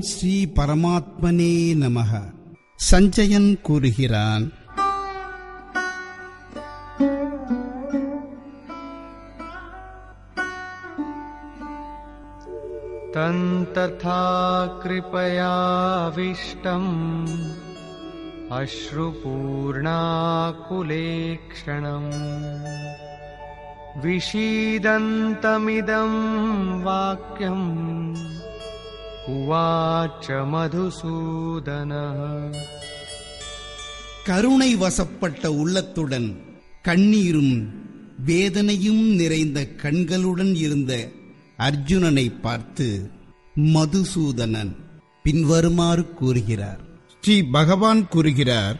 श्रीपरमात्मने नमः. सञ्जयन् कुरुहिरान्. तम् तथा कृपयाविष्टम् अश्रुपूर्णाकुलेक्षणम् विषीदन्तमिदम् वाक्यम् उवाच मधुसूदनः கருணை வசப்பட்ட உள்ளத்துடன் கண்ணீரும் வேதனையும் நிறைந்த கண்களுடன் இருந்த அர்ஜுனனை பார்த்து மதுசூதனன் பின்வருமாறு கூறுகிறார் ஸ்ரீ பகவான் கூறுகிறார்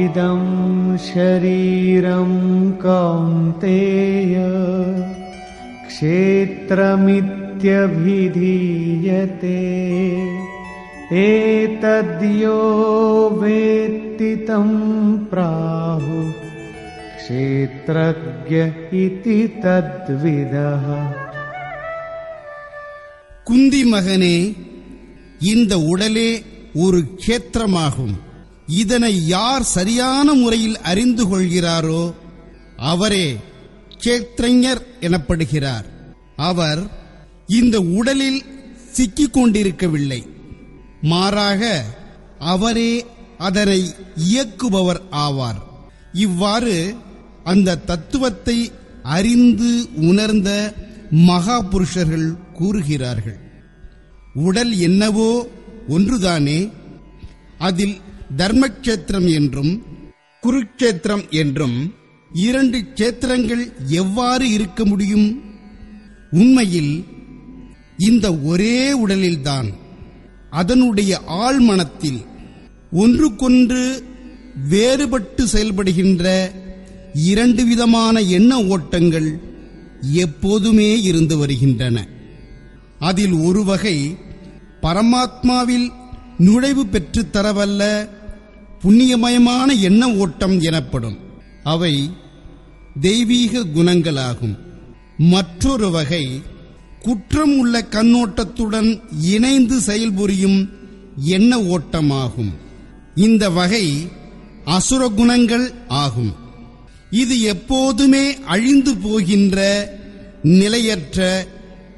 इदं शरीरं कौन्तेय क्षेत्रमित्यभिधीयते एतद्यो वेत्ति तं प्राहुः क्षेत्रज्ञ इति तद्विदः குந்தி மகனே இந்த உடலே ஒரு கேத்திரமாகும் இதனை யார் சரியான முறையில் அறிந்து கொள்கிறாரோ அவரே கேத்திரஞர் எனப்படுகிறார். அவர் இந்த உடலில் சிக்கிக் கொண்டிருக்கவில்லை மாறாக அவரே அதனை இயக்குபவர் ஆவார். இவ்வாறு அந்த தத்துவத்தை அறிந்து உணர்ந்த மகா புருஷர்கள் கூறுகிறார்கள். உடல் என்னவோ ஒன்றுதானே? அதில் தர்மக்ஷேத்திரம் என்றும் குருக்ஷேத்திரம் என்றும் இரண்டு கேத்திரங்கள் எவ்வாறு இருக்க முடியும்? உண்மையில் இந்த ஒரே உடலில்தான். அதனுடைய ஆழ்மனத்தில் ஒன்றுக்கொன்று வேறுபட்டு செயல்படுகின்ற இரண்டு விதமான எண்ண ஓட்டங்கள் எப்போதுமே இருந்து வருகின்றன. அதில் ஒரு வகை பரமாத்மாவில் நுழைவு பெற்றுத் தரவல்ல புண்ணியமயமான எண்ண ஓட்டம் எனப்படும். அவை தெய்வீக குணங்களாகும். மற்றொரு வகை குற்றம் உள்ள கண்ணோட்டத்துடன் இணைந்து செயல்புரியும் எண்ண ஓட்டமாகும். இந்த வகை அசுர குணங்கள் ஆகும். இது எப்போதுமே அழிந்து போகின்ற நிலையற்ற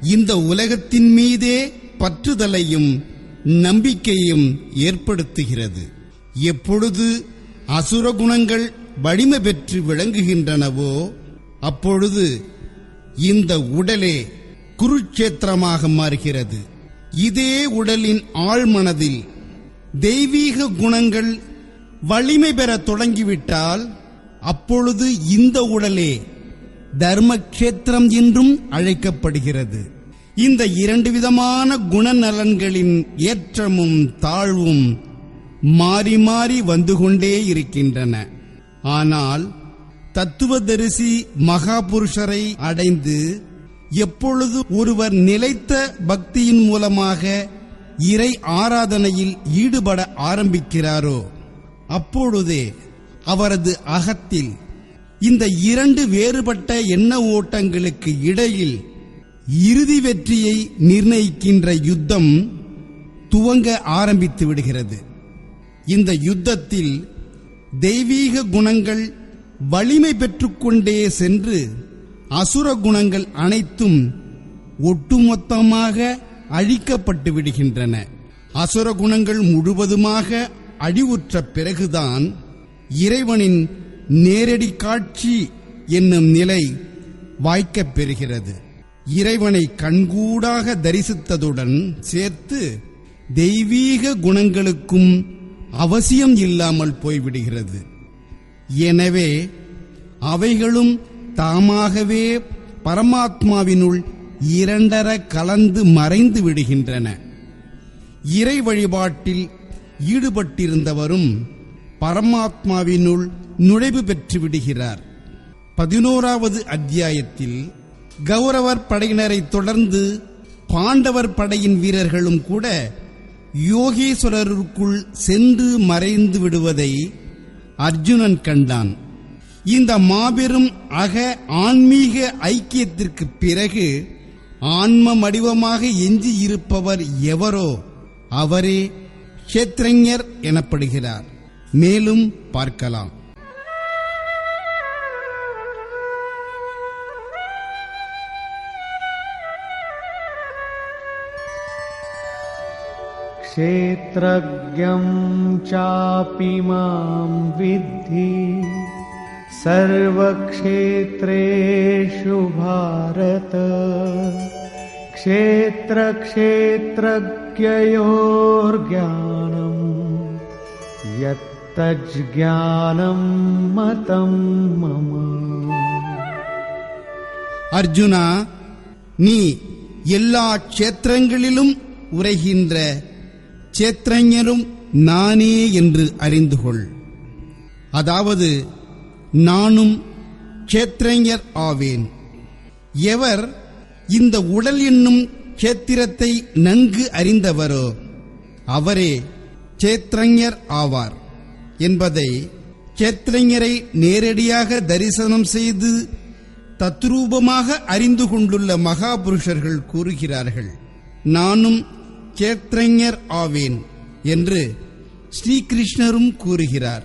இந்த உலகத்தின் மீதே பற்றுதலையும் நம்பிக்கையும் ஏற்படுத்துகிறது. எப்பொழுது அசுர குணங்கள் வலிமை பெற்று விளங்குகின்றனவோ அப்பொழுது இந்த உடலே குருட்சேத்திரமாக மாறுகிறது. இதே உடலின் ஆழ்மனதில் தெய்வீக குணங்கள் வலிமை பெற தொடங்கிவிட்டால் அப்பொழுது இந்த உடலே தர்மக்ஷேத்திரம் என்றும் அழைக்கப்படுகிறது. இந்த இரண்டு விதமான குணநலன்களின் ஏற்றமும் தாழ்வும் மாறி மாறி வந்து கொண்டே இருக்கின்றன. ஆனால் தத்துவதரிசி மகாபுருஷரை அடைந்து எப்பொழுது ஒருவர் நிலைத்த பக்தியின் மூலமாக இறை ஆராதனையில் ஈடுபட ஆரம்பிக்கிறாரோ அப்பொழுதே அவரது அகத்தில் இந்த இரண்டு வேறுபட்ட எண்ண ஓட்டங்களுக்கு இடையில் இறுதி வெற்றியை நிர்ணயிக்கின்ற யுத்தம் துவங்க ஆரம்பித்து விடுகிறது. இந்த யுத்தத்தில் தெய்வீக குணங்கள் வலிமை பெற்றுக்கொண்டே சென்று அசுர குணங்கள் அனைத்தும் ஒட்டுமொத்தமாக அழிக்கப்பட்டு விடுகின்றன. அசுர குணங்கள் முழுவதுமாக அழிவுற்ற பிறகுதான் இறைவனின் நேரடி காட்சி என்னும் நிலை வாய்க்கப் பெறுகிறது. இறைவனை கண்கூடாக தரிசித்ததுடன் சேர்த்து தெய்வீக குணங்களுக்கும் அவசியம் இல்லாமல் போய்விடுகிறது. எனவே அவைகளும் தாமாகவே பரமாத்மாவினுள் இரண்டர கலந்து மறைந்து விடுகின்றன. இறை வழிபாட்டில் ஈடுபட்டிருந்தவரும் பரமாத்மாவினுள் நுழைவு பெற்று விடுகிறார். பதினோராவது அத்தியாயத்தில் கௌரவர் படையினரை தொடர்ந்து பாண்டவர் படையின் வீரர்களும் கூட யோகேஸ்வரருக்குள் சென்று மறைந்து விடுவதை அர்ஜுனன் கண்டான். இந்த மாபெரும் அக ஆன்மீக ஐக்கியத்திற்கு பிறகு ஆன்ம வடிவமாக எஞ்சி இருப்பவர் எவரோ அவரே க்ஷேத்ரஞர் எனப்படுகிறார். மேலும் பார்க்கலாம். क्षेत्रज्ञं चापि मां विद्धि सर्वक्षेत्रेषु भारत क्षेत्रक्षेत्रज्ञयोर्ज्ञानम् यत्तज्ज्ञानं मतं मम அர்ஜுனா நீ எல்லா க்ஷேத்திரங்களிலும் உரைகின்ற க்ஷேத்திரஞரும் நானே என்று அறிந்து கொள் அதாவது நானும் க்ஷேத்திரஞர் ஆவேன். எவர் இந்த உடல் என்னும் கேத்திரத்தை நன்கு அறிந்தவரோ அவரே க்ஷேத்திரஞர் ஆவார். என்பதை க்ஷேத்திரஞரை நேரடியாக தரிசனம் செய்து தத்ரூபமாக அறிந்து கொண்டுள்ள மகாபுருஷர்கள் கூறுகிறார்கள். நானும் கேத்திரஞர் ஆவேன் என்று ஸ்ரீகிருஷ்ணரும் கூறுகிறார்.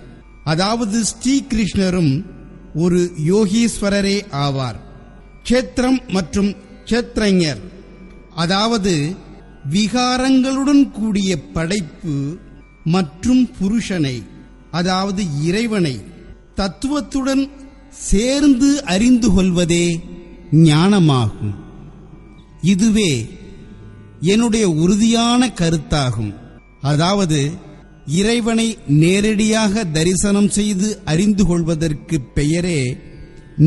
அதாவது ஸ்ரீகிருஷ்ணரும் ஒரு யோகீஸ்வரரே ஆவார். கேத்திரம் மற்றும் கேத்திரஞர் அதாவது விகாரங்களுடன் கூடிய படைப்பு மற்றும் புருஷனை அதாவது இறைவனை தத்துவத்துடன் சேர்ந்து அறிந்து கொள்வதே ஞானமாகும். இதுவே என்னுடைய உறுதியான கருத்தாகும். அதாவது இறைவனை நேரடியாக தரிசனம் செய்து அறிந்து கொள்வதற்கு பெயரே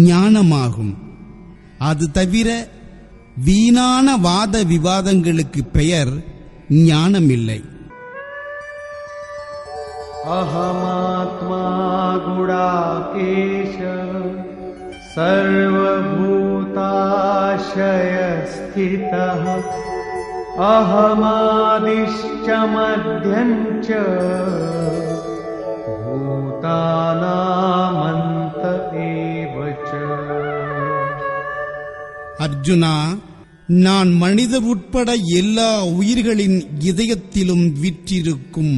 ஞானமாகும். அது தவிர வீணான வாத விவாதங்களுக்கு பெயர் ஞானமில்லை. அகமாத்மா குடாகேஷ சர்வூதாசயஸ்தித अहमादिश्च मध्यं च भूतानामन्त एव च அர்ஜுனா நான் மனிதர் உட்பட எல்லா உயிர்களின் இதயத்திலும் விற்றிருக்கும்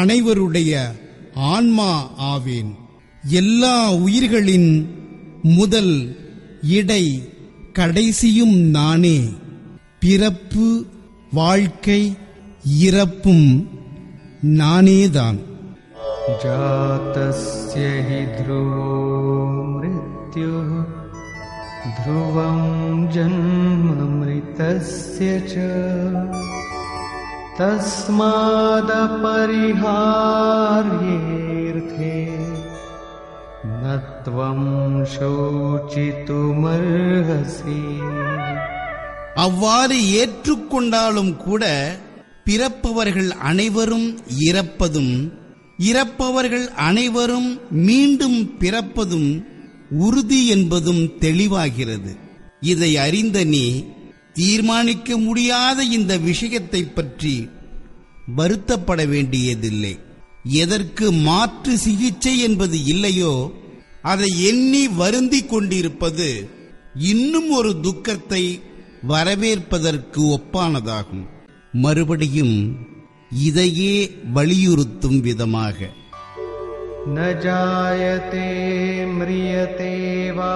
அனைவருடைய ஆன்மா ஆவேன் எல்லா உயிர்களின் முதல் இடை கடைசியும் நானே பிறப்பு வாழ்க்கை இறப்பும் நானேதான் जातस्य हि ध्रुवो मृत्युः ध्रुवं जन्ममृतस्य च तस्मादपरिहार्येऽर्थे न त्वं शोचितुमर्हसि அவ்வாறு ஏற்றுக்கொண்டாலும் கூட பிறப்பவர்கள் அனைவரும் இறப்பதும் இறப்பவர்கள் அனைவரும் மீண்டும் பிறப்பதும் உறுதி என்பதும் தெளிவாகிறது. இதை அறிந்த நீ தீர்மானிக்க முடியாத இந்த விஷயத்தை பற்றி வருத்தப்பட வேண்டியதில்லை. எதற்கு மாற்று சிகிச்சை என்பது இல்லையோ அதை எண்ணி வருந்திக் கொண்டிருப்பது இன்னும் ஒரு துக்கத்தை வரவேற்பதற்கு ஒப்பானதாகும் மறுபடியும் இதையே வலியுறுத்தும் விதமாக न जायते म्रियते वा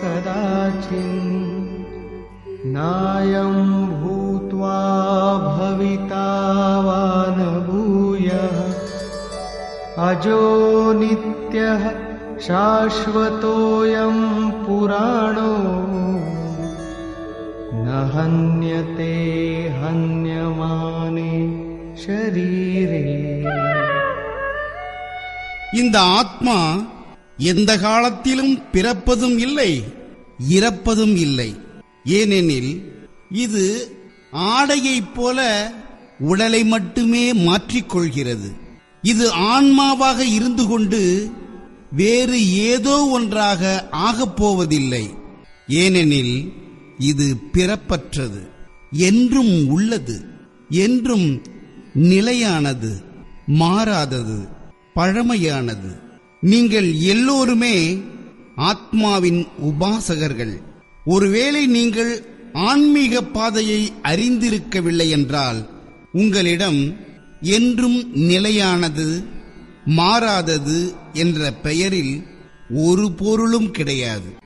कदाचिन् नायं भूत्वा भविता वा न भूयः अजो नित्यः शाश्वतोऽयं पुराणो न हन्यते हन्यमाने शरीरे இந்த ஆத்மா எந்த காலத்திலும் பிறப்பதும் இல்லை இறப்பதும் இல்லை ஏனெனில் இது ஆடையைப் போல உடலை மட்டுமே மாற்றிக்கொள்கிறது இது ஆன்மாவாக இருந்து கொண்டு வேறு ஏதோ ஒன்றாக ஆகப் போவதில்லை ஏனெனில் இது பிறப்பற்றது. என்றும் உள்ளது என்றும் நிலையானது மாறாதது பழமையானது. நீங்கள் எல்லோருமே ஆத்மாவின் உபாசகர்கள். ஒருவேளை நீங்கள் ஆன்மீக பாதையை அறிந்திருக்கவில்லை என்றால் உங்களிடம் என்றும் நிலையானது மாறாதது என்ற பெயரில் ஒரு பொருளும் கிடையாது.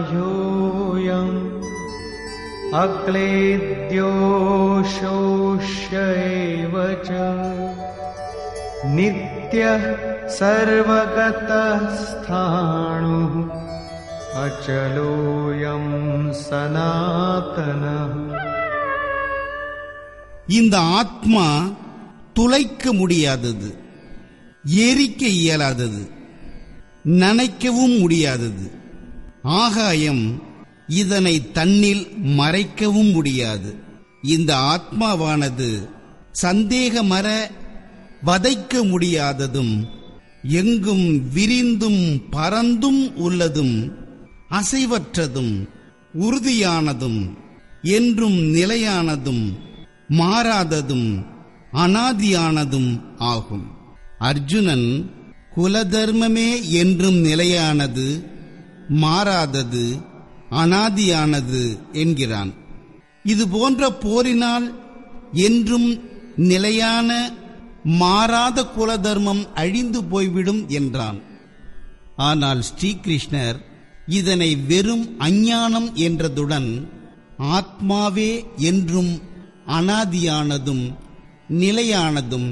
अच्छेद्योऽयमदाह्योऽयम् अक्लेद्यो शोष्य एव च नित्यः सर्वगतः स्थाणुः अचलोऽयं सनातनः இந்த ஆத்மா துளைக்க முடியாதது எரிக்க இயலாதது நனைக்கவும் முடியாதது. ஆகாயம் இதனை தன்னில் மறைக்கவும் முடியாது. இந்த ஆத்மாவானது சந்தேகமற வதைக்க முடியாததும் எங்கும் விரிந்தும் பறந்தும் உள்ளதும் அசைவற்றதும் உறுதியானதும் என்றும் நிலையானதும் மாறாததும் அனாதியானதும் ஆகும். அர்ஜுனன் குலதர்மமே என்றும் நிலையானது மாறாதது அனாதியானது என்கிறான். இது போன்ற போரினால் என்றும் நிலையான மாறாத குலதர்மம் அழிந்து போய்விடும் என்றான். ஆனால் ஸ்ரீகிருஷ்ணர் இதனை வெறும் அஞ்ஞானம் என்றதுடன் ஆத்மாவே என்றும் அனாதியானதும் நிலையானதும்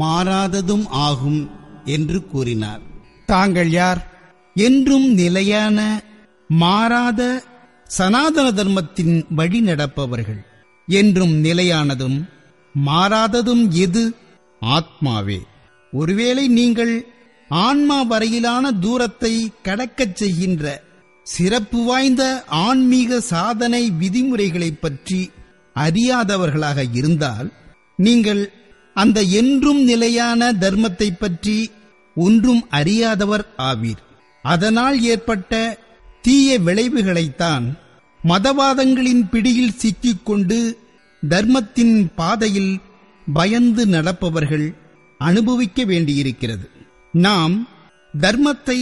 மாறாததும் ஆகும் என்று கூறினார். தாங்கள் யார்? என்றும் நிலையான மாறாத சனாதன தர்மத்தின் வழி நடப்பவர்கள். என்றும் நிலையானதும் மாறாததும் எது? ஆத்மாவே. ஒருவேளை நீங்கள் ஆன்மா வரையிலான தூரத்தை கடக்கச் செய்கின்ற சிறப்பு வாய்ந்த ஆன்மீக சாதனை விதிமுறைகளைப் பற்றி அறியாதவர்களாக இருந்தால் நீங்கள் அந்த என்றும் நிலையான தர்மத்தை பற்றி ஒன்றும் அறியாதவர் ஆவீர். அதனால் ஏற்பட்ட தீய விளைவுகளைத்தான் மதவாதங்களின் பிடியில் சிக்கிக்கொண்டு தர்மத்தின் பாதையில் பயந்து நடப்பவர்கள் அனுபவிக்க வேண்டியிருக்கிறது. நாம் தர்மத்தை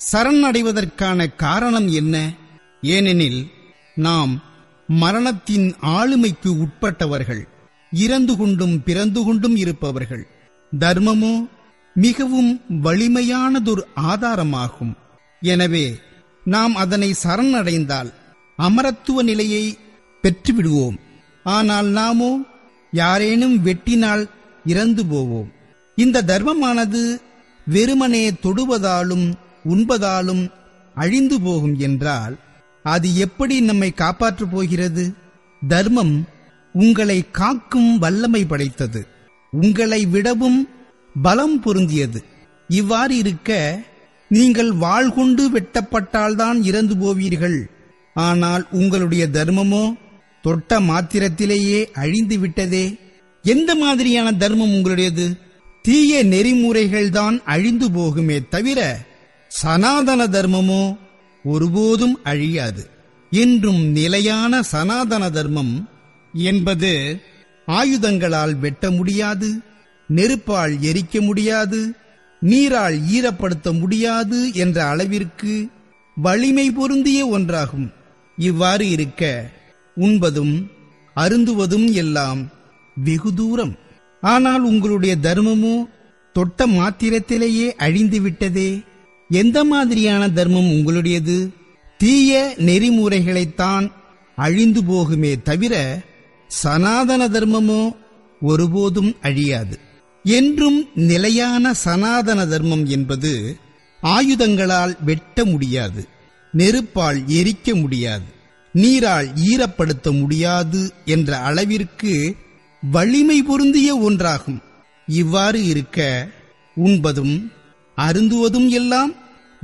சரணடைவதற்கான காரணம் என்ன? ஏனெனில் நாம் மரணத்தின் ஆளுமைக்கு உட்பட்டவர்கள். இறந்து கொண்டும் பிறந்து கொண்டும் இருப்பவர்கள். தர்மமோ மிகவும் வலிமையானதொரு ஆதாரமாகும். எனவே நாம் அதனை சரணடைந்தால் அமரத்துவ நிலையை பெற்றுவிடுவோம். ஆனால் நாமோ யாரேனும் வெட்டினால் இறந்து போவோம். இந்த தர்மமானது வெறுமனே தொடுவதாலும் உண்பதாலும் அழிந்து போகும் என்றால் அது எப்படி நம்மை காப்பாற்றப் போகிறது? தர்மம் உங்களை காக்கும் வல்லமை படைத்தது. உங்களை விடவும் பலம் பொருந்தியது. இவ்வாறு இருக்க நீங்கள் வாழ்கொண்டு வெட்டப்பட்டால்தான் இறந்து போவீர்கள். ஆனால் உங்களுடைய தர்மமோ தொட்ட மாத்திரத்திலேயே அழிந்து விட்டதே. எந்த மாதிரியான தர்மம் உங்களுடையது? தீய நெறிமுறைகள்தான் அழிந்து போகுமே தவிர சனாதன தர்மமோ ஒருபோதும் அழியாது. என்றும் நிலையான சனாதன தர்மம் என்பது ஆயுதங்களால் வெட்ட முடியாது நெருப்பால் எரிக்க முடியாது நீரால் ஈரப்படுத்த முடியாது என்ற அளவிற்கு வலிமை பொருந்திய ஒன்றாகும். இவ்வாறு இருக்க உண்பதும் அருந்துவதும் எல்லாம் வெகு தூரம். ஆனால் உங்களுடைய தர்மமோ தொட்ட மாத்திரத்திலேயே அழிந்து விட்டதே. எந்த மாதிரியான தர்மம் உங்களுடையது? தீய நெறிமுறைகளைத்தான் அழிந்து போகுமே தவிர சனாதன தர்மமோ ஒருபோதும் அழியாது. என்றும் நிலையான சனாதன தர்மம் என்பது ஆயுதங்களால் வெட்ட முடியாது நெருப்பால் எரிக்க முடியாது நீரால் ஈரப்படுத்த முடியாது என்ற அளவிற்கு வலிமை பொருந்திய ஒன்றாகும். இவ்வாறு இருக்க உண்பதும் அருந்துவதும் எல்லாம்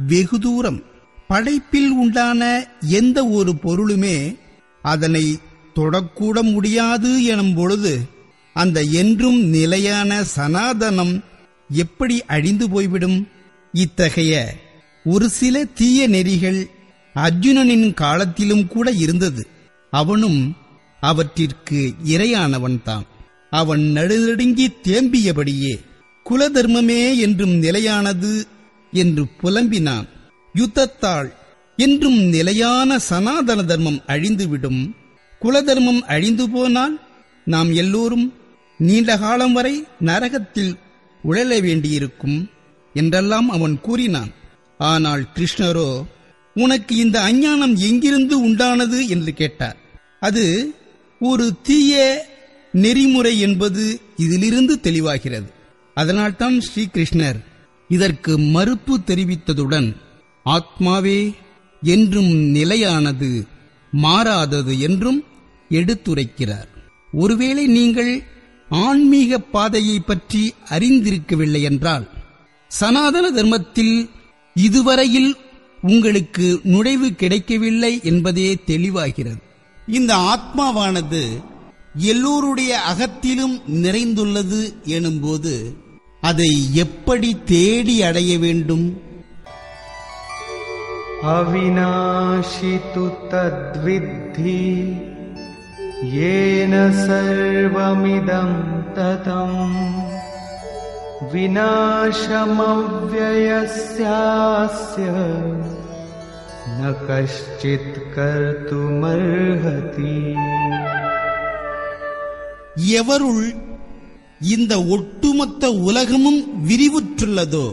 வெகு தூரம். படைப்பில் உண்டான எந்த ஒரு பொருளுமே அதனை தொடக்கூட முடியாது எனும் பொழுது அந்த என்றும் நிலையான சனாதனம் எப்படி அழிந்து போய்விடும்? இத்தகைய ஒரு சில தீய நெறிகள் அர்ஜுனனின் காலத்திலும் கூட இருந்தது. அவனும் அவற்றிற்கு இரையானவன்தான் அவன் நடுநடுங்கி தேம்பியபடியே குலதர்மமே என்றும் நிலையானது என்று புலம்பினான். யுத்தத்தால் என்றும் நிலையான சனாதன தர்மம் அழிந்துவிடும். குலதர்மம் அழிந்து போனால் நாம் எல்லோரும் நீண்ட காலம் வரை நரகத்தில் உழல வேண்டியிருக்கும் என்றெல்லாம் அவன் கூறினான். ஆனால் கிருஷ்ணரோ உனக்கு இந்த அஞ்ஞானம் எங்கிருந்து உண்டானது என்று கேட்டார். அது ஒரு தீய நெறிமுறை என்பது இதிலிருந்து தெளிவாகிறது. அதனால்தான் ஸ்ரீகிருஷ்ணர் இதற்கு மறுப்பு தெரிவித்ததுடன் ஆத்மாவே என்றும் நிலையானது மாறாதது என்றும் எடுத்துரைக்கிறார். ஒருவேளை நீங்கள் ஆன்மீக பாதையை பற்றி அறிந்திருக்கவில்லை என்றால் சனாதன தர்மத்தில் இதுவரையில் உங்களுக்கு நுழைவு கிடைக்கவில்லை என்பதே தெளிவாகிறது. இந்த ஆத்மாவானது எல்லோருடைய அகத்திலும் நிறைந்துள்ளது எனும்போது அதை எப்படி தேடி அடைய வேண்டும்? அவிநாஷி தத்வித்தி येन सर्वमिदं ततम् विनाशमव्ययस्यास्य न कश्चित् कर्तुमर्हति எவருள் இந்த ஒட்டுமொத்த உலகமும் விரிவுற்றுள்ளதோ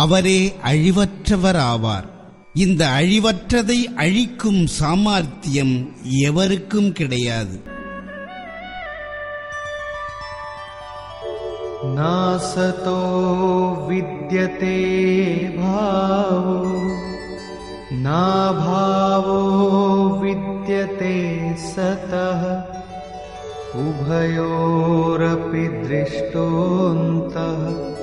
அவரே அழிவற்றவர் ஆவார் இந்த அழிவற்றதை அழிக்கும் சாமர்த்தியம் எவருக்கும் கிடையாது नासतो विद्यते भावो नाभावो विद्यते सतः उभयोरपि दृष्टोऽन्तः त्वनयोस्तत्त्वदर्शिभिः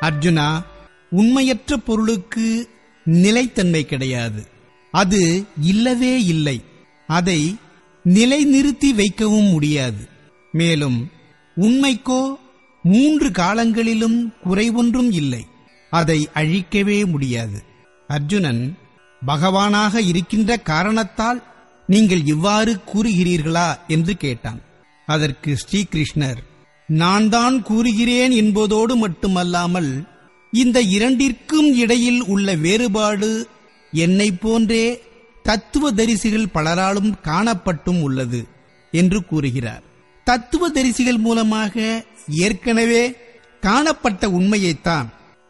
அர்ஜுனா உண்மையற்ற பொருளுக்கு நிலைத்தன்மை கிடையாது. அது இல்லவே இல்லை. அதை நிலைநிறுத்தி வைக்கவும் முடியாது. மேலும் உண்மைக்கோ மூன்று காலங்களிலும் குறைவொன்றும் இல்லை. அதை அழிக்கவே முடியாது. அர்ஜுனன் பகவானாக இருக்கின்ற காரணத்தால் நீங்கள் இவ்வாறு கூறுகிறீர்களா என்று கேட்டான். அதற்கு ஸ்ரீகிருஷ்ணர் நான் தான் கூறுகிறேன் என்பதோடு மட்டுமல்லாமல் இந்த இரண்டிற்கும் இடையில் உள்ள வேறுபாடு என்னைப் போன்றே தத்துவ தரிசிகள் பலராலும் காணப்பட்டும் உள்ளது என்று கூறுகிறார். தத்துவ தரிசிகள் மூலமாக ஏற்கனவே காணப்பட்ட உண்மையைத்தான்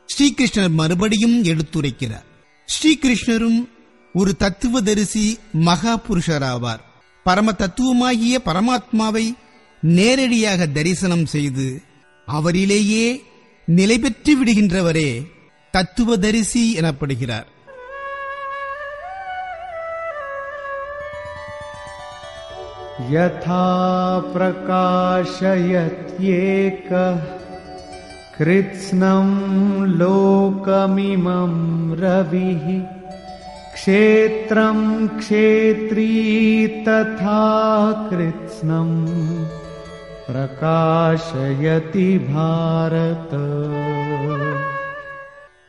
ஸ்ரீகிருஷ்ணர் மறுபடியும் எடுத்துரைக்கிறார். ஸ்ரீகிருஷ்ணரும் ஒரு தத்துவதரிசி மகா புருஷராவார் பரம தத்துவமாகிய பரமாத்மாவை நேரடியாக தரிசனம் செய்து அவரிலேயே நிலை பெற்று விடுகின்றவரே தத்துவதரிசி எனப்படுகிறார் यथा प्रकाशयत्येकः कृत्स्नं लोकमिमं रविः क्षेत्रं क्षेत्री तथा कृत्स्नम् प्रकाशयति भारत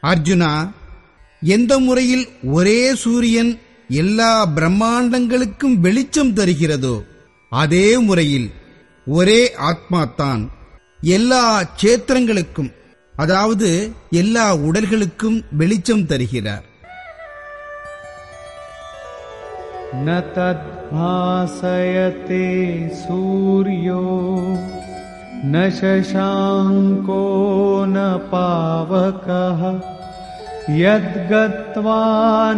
அர்ஜுனா எந்த முறையில் ஒரே சூரியன் எல்லா பிரம்மாண்டங்களுக்கும் வெளிச்சம் தருகிறதோ அதே முறையில் ஒரே ஆத்மாத்தான் எல்லா சேத்திரங்களுக்கும் அதாவது எல்லா உடல்களுக்கும் வெளிச்சம் தருகிறார் न तद्भासयते सूर्यो न शशाङ्को न पावकः यद्गत्वा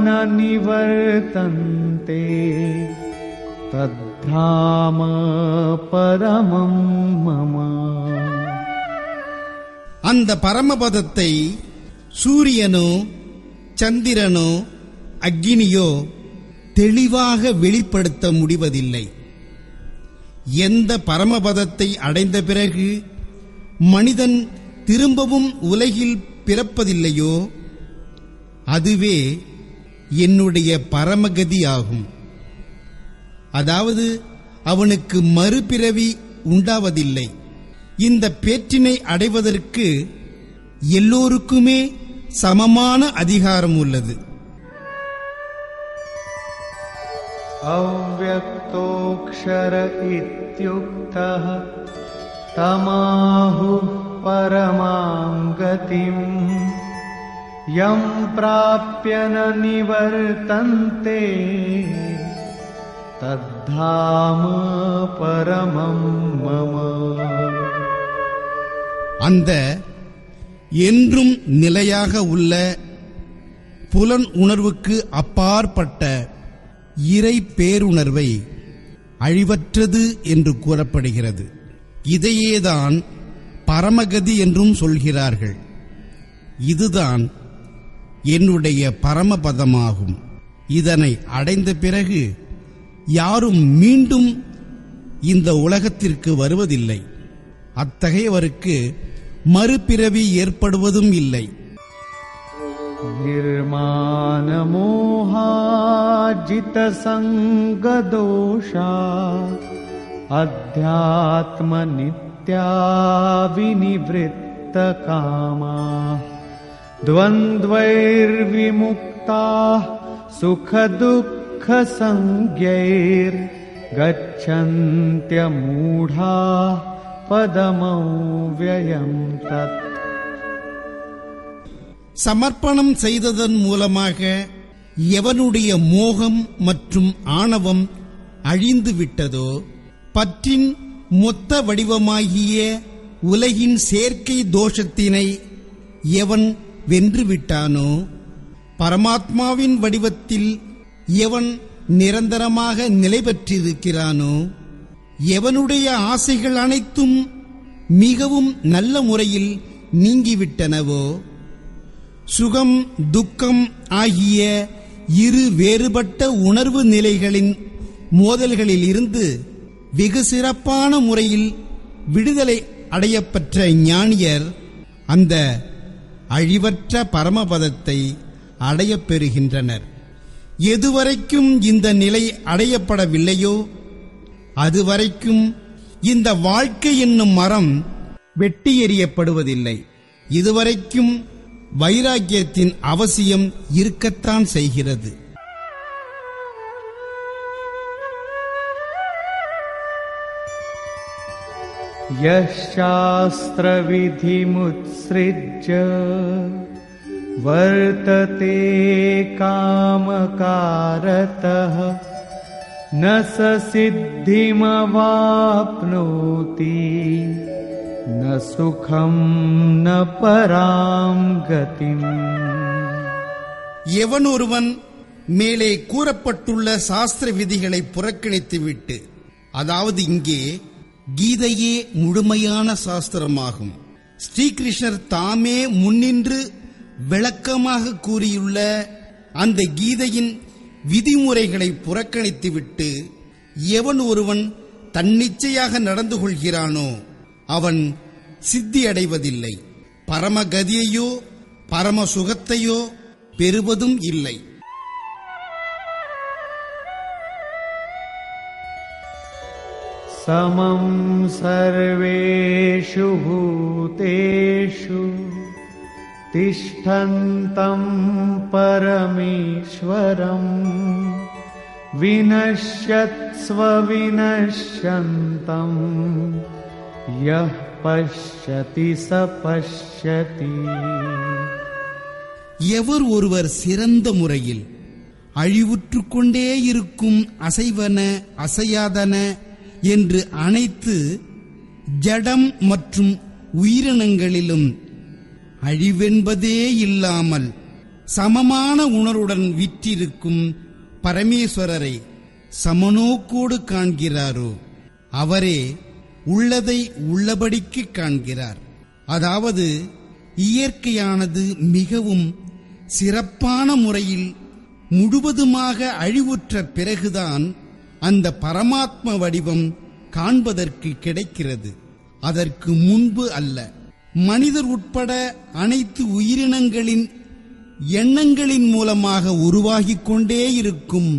न निवर्तन्ते तद्धाम परमं मम அந்த பரமபதத்தை சூரியனோ சந்திரனோ அக்னியோ தெளிவாக வெளிப்படுத்த முடிவதில்லை. எந்த பரமபதத்தை அடைந்த பிறகு மனிதன் திரும்பவும் உலகில் பிறப்பதில்லையோ அதுவே என்னுடைய பரமகதி ஆகும். அதாவது அவனுக்கு மறுபிறவி உண்டாவதில்லை. இந்த பேற்றினை அடைவதற்கு எல்லோருக்குமே சமமான அதிகாரம் உள்ளது. अव्यक्तोऽक्षर इत्युक्तः तमाहुः परमां गतिम् यं प्राप्य न निवर्तन्ते तद्धाम परमं मम அந்த என்றும் நிலையாக உள்ள புலன் உணர்வுக்கு அப்பாற்பட்ட இறை பேருணர்வை அழிவற்றது என்று கூறப்படுகிறது. இதையேதான் பரமகதி என்றும் சொல்கிறார்கள். இதுதான் என்னுடைய பரமபதமாகும். இதனை அடைந்த பிறகு யாரும் மீண்டும் இந்த உலகத்திற்கு வருவதில்லை. அத்தகையவருக்கு மறுபிறவி ஏற்படுவதும் இல்லை. निर्मानमोहाजितसङ्गदोषा अध्यात्मनित्या विनिवृत्तकामाः द्वन्द्वैर्विमुक्ताः सुखदुःखसंज्ञैर्गच्छन्त्यमूढाः पदमव्ययम् तत् சமர்ப்பணம் செய்ததன் மூலமாக எவனுடைய மோகம் மற்றும் ஆணவம் அழிந்து விட்டதோ பற்றின் மொத்த வடிவமாகிய உலகின் சேர்க்கை தோஷத்தினை எவன் வென்று விட்டானோ பரமாத்மாவின் வடிவத்தில் எவன் நிரந்தரமாக நிலை பெற்றிருக்கிறானோ எவனுடைய ஆசைகள் அனைத்தும் மிகவும் நல்ல முறையில் நீங்கிவிட்டனவோ சுகம் துக்கம் ஆகிய இரு வேறுபட்ட உணர்வு நிலைகளின் மோதல்களில் இருந்து வெகு சிறப்பான முறையில் விடுதலை அடையப்பெற்ற ஞானியர் அந்த அழிவற்ற பரமபதத்தை அடையப் பெறுகின்றனர். எதுவரைக்கும் இந்த நிலை அடையப்படவில்லையோ அதுவரைக்கும் இந்த வாழ்க்கை என்னும் மரம் வெட்டி எறியப்படுவதில்லை இதுவரைக்கும் வைராக்கியத்தின் அவசியம் இருக்கத்தான் செய்கிறது यः शास्त्रविधिमुत्सृज्य वर्तते कामकारतः न स सिद्धिमवाप्नोति न சுகம் न பராம் கதிம் எவனொருவன் மேலே கூறப்பட்டுள்ள சாஸ்திர விதிகளை புறக்கணித்துவிட்டு அதாவது இங்கே கீதையே முழுமையான சாஸ்திரமாகும். ஸ்ரீகிருஷ்ணர் தாமே முன்னின்று விளக்கமாக கூறியுள்ள அந்த கீதையின் விதிமுறைகளை புறக்கணித்துவிட்டு எவன் ஒருவன் தன்னிச்சையாக நடந்து கொள்கிறானோ அவன் சித்தியடைவதில்லை. பரமகதியையோ பரம சுகத்தையோ பெறுவதும் இல்லை. சமம் சர்வேஷு பூதேஷு திஷ்டந்தம் பரமேஸ்வரம் வினஷ்யத்ஸ்வ வினஷ்யந்தம். यः பஷ்யதி ச எவர் ஒருவர் சிறந்த முறையில் அழிவுற்று கொண்டே இருக்கும் அசைவன அசையாதன என்று அனைத்து ஜடம் மற்றும் உயிரினங்களிலும் அழிவென்பதே இல்லாமல் சமமான உணர்வுடன் விற்றிருக்கும் பரமேஸ்வரரை சமநோக்கோடு காண்கிறாரோ அவரே உள்ளதை உள்ளபடிக்கு காண்கிறார். அதாவது இயற்கையானது மிகவும் சிறப்பான முறையில் முழுவதுமாக அழிவுற்ற பிறகுதான் அந்த பரமாத்ம வடிவம் காண்பதற்கு கிடைக்கிறது. அதற்கு முன்பு அல்ல. மனிதர் உட்பட அனைத்து உயிரினங்களின் எண்ணங்களின் மூலமாக உருவாகிக் கொண்டே இருக்கும்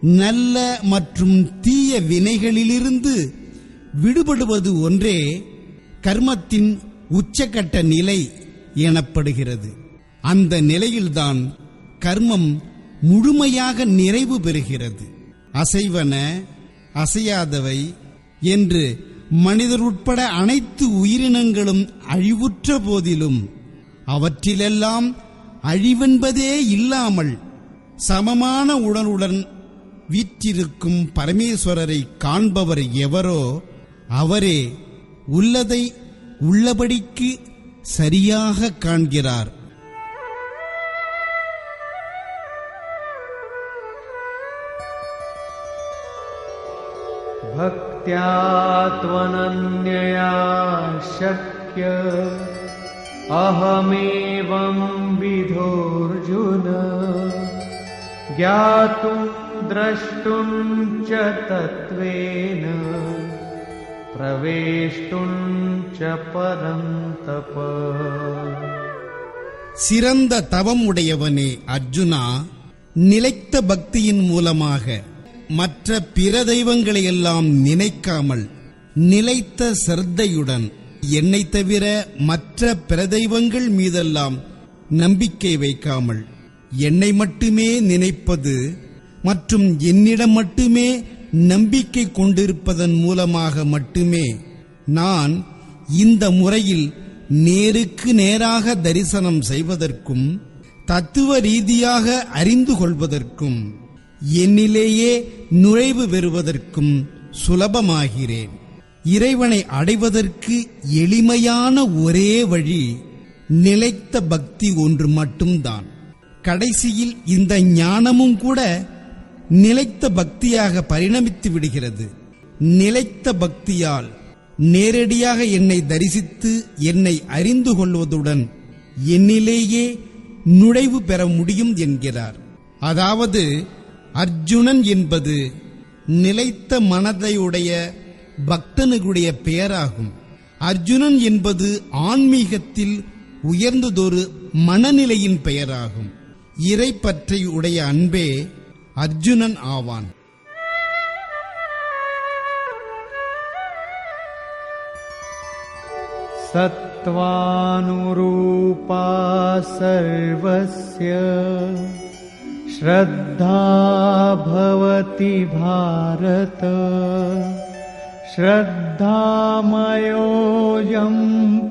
நல்ல மற்றும் தீய வினைகளிலிருந்து விடுபடுவது ஒன்றே கர்மத்தின் உச்சகட்ட நிலை எனப்படுகிறது. அந்த நிலையில்தான் கர்மம் முழுமையாக நிறைவு பெறுகிறது. அசைவன அசையாதவை என்று மனிதர் உட்பட அனைத்து உயிரினங்களும் அழிவுற்ற போதிலும் அவற்றிலெல்லாம் அழிவென்பதே இல்லாமல் சமமான உடலுடன் வீற்றிருக்கும் பரமேஸ்வரரை காண்பவர் எவரோ அவரே உள்ளதை உள்ளபடிக்கு சரியாக காண்கிறார் भक्त्या त्वनन्यया शक्य अहमेवं विधोऽर्जुन ज्ञातुं द्रष्टुं च तत्त्वेन பிரவேஷ்டுஞ்ச பரம் சிறந்த தவம் உடையவனே அர்ஜுனா நிலைத்த பக்தியின் மூலமாக மற்ற பிற தெய்வங்களை எல்லாம் நினைக்காமல் நிலைத்த சர்த்தையுடன் என்னை தவிர மற்ற பிற தெய்வங்கள் மீதெல்லாம் நம்பிக்கை வைக்காமல் என்னை மட்டுமே நினைப்பது மற்றும் என்னிடம் மட்டுமே நம்பிக்கை கொண்டிருப்பதன் மூலமாக மட்டுமே நான் இந்த முறையில் நேருக்கு நேராக தரிசனம் செய்வதற்கும் தத்துவ ரீதியாக அறிந்து கொள்வதற்கும் என்னிலேயே நுழைவு பெறுவதற்கும் சுலபமாகிறேன். இறைவனை அடைவதற்கு எளிமையான ஒரே வழி நிலைத்த பக்தி ஒன்று மட்டும்தான். கடைசியில் இந்த ஞானமும் கூட நிலைத்த பக்தியாக பரிணமித்து விடுகிறது. நிலைத்த பக்தியால் நேரடியாக என்னை தரிசித்து என்னை அறிந்து கொள்வதுடன் என்னிலேயே நுழைவு பெற முடியும் என்கிறார். அதாவது அர்ஜுனன் என்பது நிலைத்த மனதையுடைய பக்தனுடைய பெயராகும். அர்ஜுனன் என்பது ஆன்மீகத்தில் உயர்ந்ததொரு மனநிலையின் பெயராகும். இறை பற்றி உடைய அன்பே அர்ஜுனன் ஆவான் सत्त्वानुरूपा सर्वस्य श्रद्धा भवति भारत श्रद्धामयोऽयं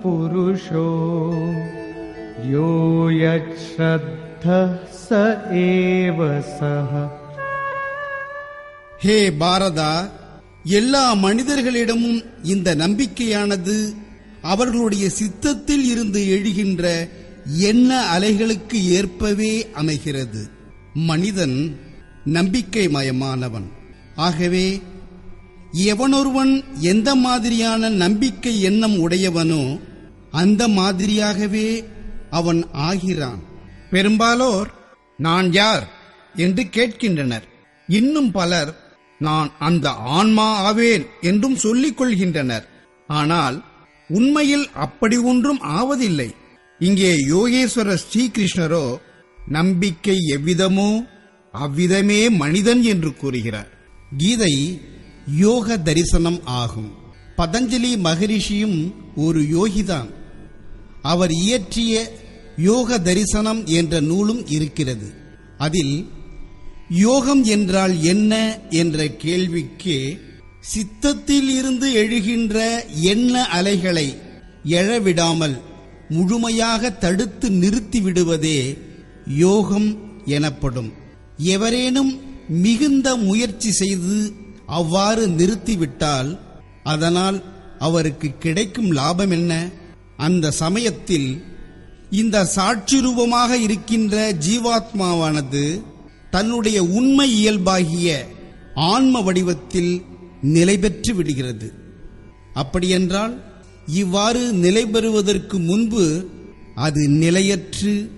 पुरुषो यो यच्छ्रद्धः स एव सः ஹே பாரதா எல்லா மனிதர்களிடமும் இந்த நம்பிக்கையானது அவர்களுடைய சித்தத்தில் இருந்து எழுகின்ற எண்ண அலைகளுக்கு ஏற்பவே அமைகிறது. மனிதன் நம்பிக்கை மயமானவன் ஆகவே எவனொருவன் எந்த மாதிரியான நம்பிக்கை எண்ணம் உடையவனோ அந்த மாதிரியாகவே அவன் ஆகிறான். பெரும்பாலோர் நான் யார்? என்று கேட்கின்றனர். இன்னும் பலர் நான் அந்த ஆன்மா ஆவேன் என்றும் சொல்லிக் கொள்கின்றனர். ஆனால் உண்மையில் அப்படி ஒன்றும் ஆவதில்லை. இங்கே யோகேஸ்வரர் ஸ்ரீகிருஷ்ணரோ நம்பிக்கை எவ்விதமோ அவ்விதமே மனிதன் என்று கூறுகிறார். கீதை யோக தரிசனம் ஆகும். பதஞ்சலி மகரிஷியும் ஒரு யோகிதான். அவர் இயற்றிய யோக தரிசனம் என்ற நூலும் இருக்கிறது. அதில் யோகம் என்றால் என்ன என்ற கேள்விக்கு சித்தத்தில் இருந்து எழுகின்ற எண்ண அலைகளை எழவிடாமல் முழுமையாக தடுத்து நிறுத்தி விடுவதே யோகம் எனப்படும். எவரேனும் மிகுந்த முயற்சி செய்து அவ்வாறு நிறுத்திவிட்டால் அதனால் அவருக்கு கிடைக்கும் லாபம் என்ன? அந்த சமயத்தில் இந்த சாட்சி ரூபமாக இருக்கின்ற ஜீவாத்மாவானது தன்னுடைய உண்மை இயல்பாகிய ஆன்ம வடிவத்தில் நிலை பெற்று விடுகிறது. அப்படியென்றால் இவ்வாறு நிலை பெறுவதற்கு முன்பு அது நிலையற்று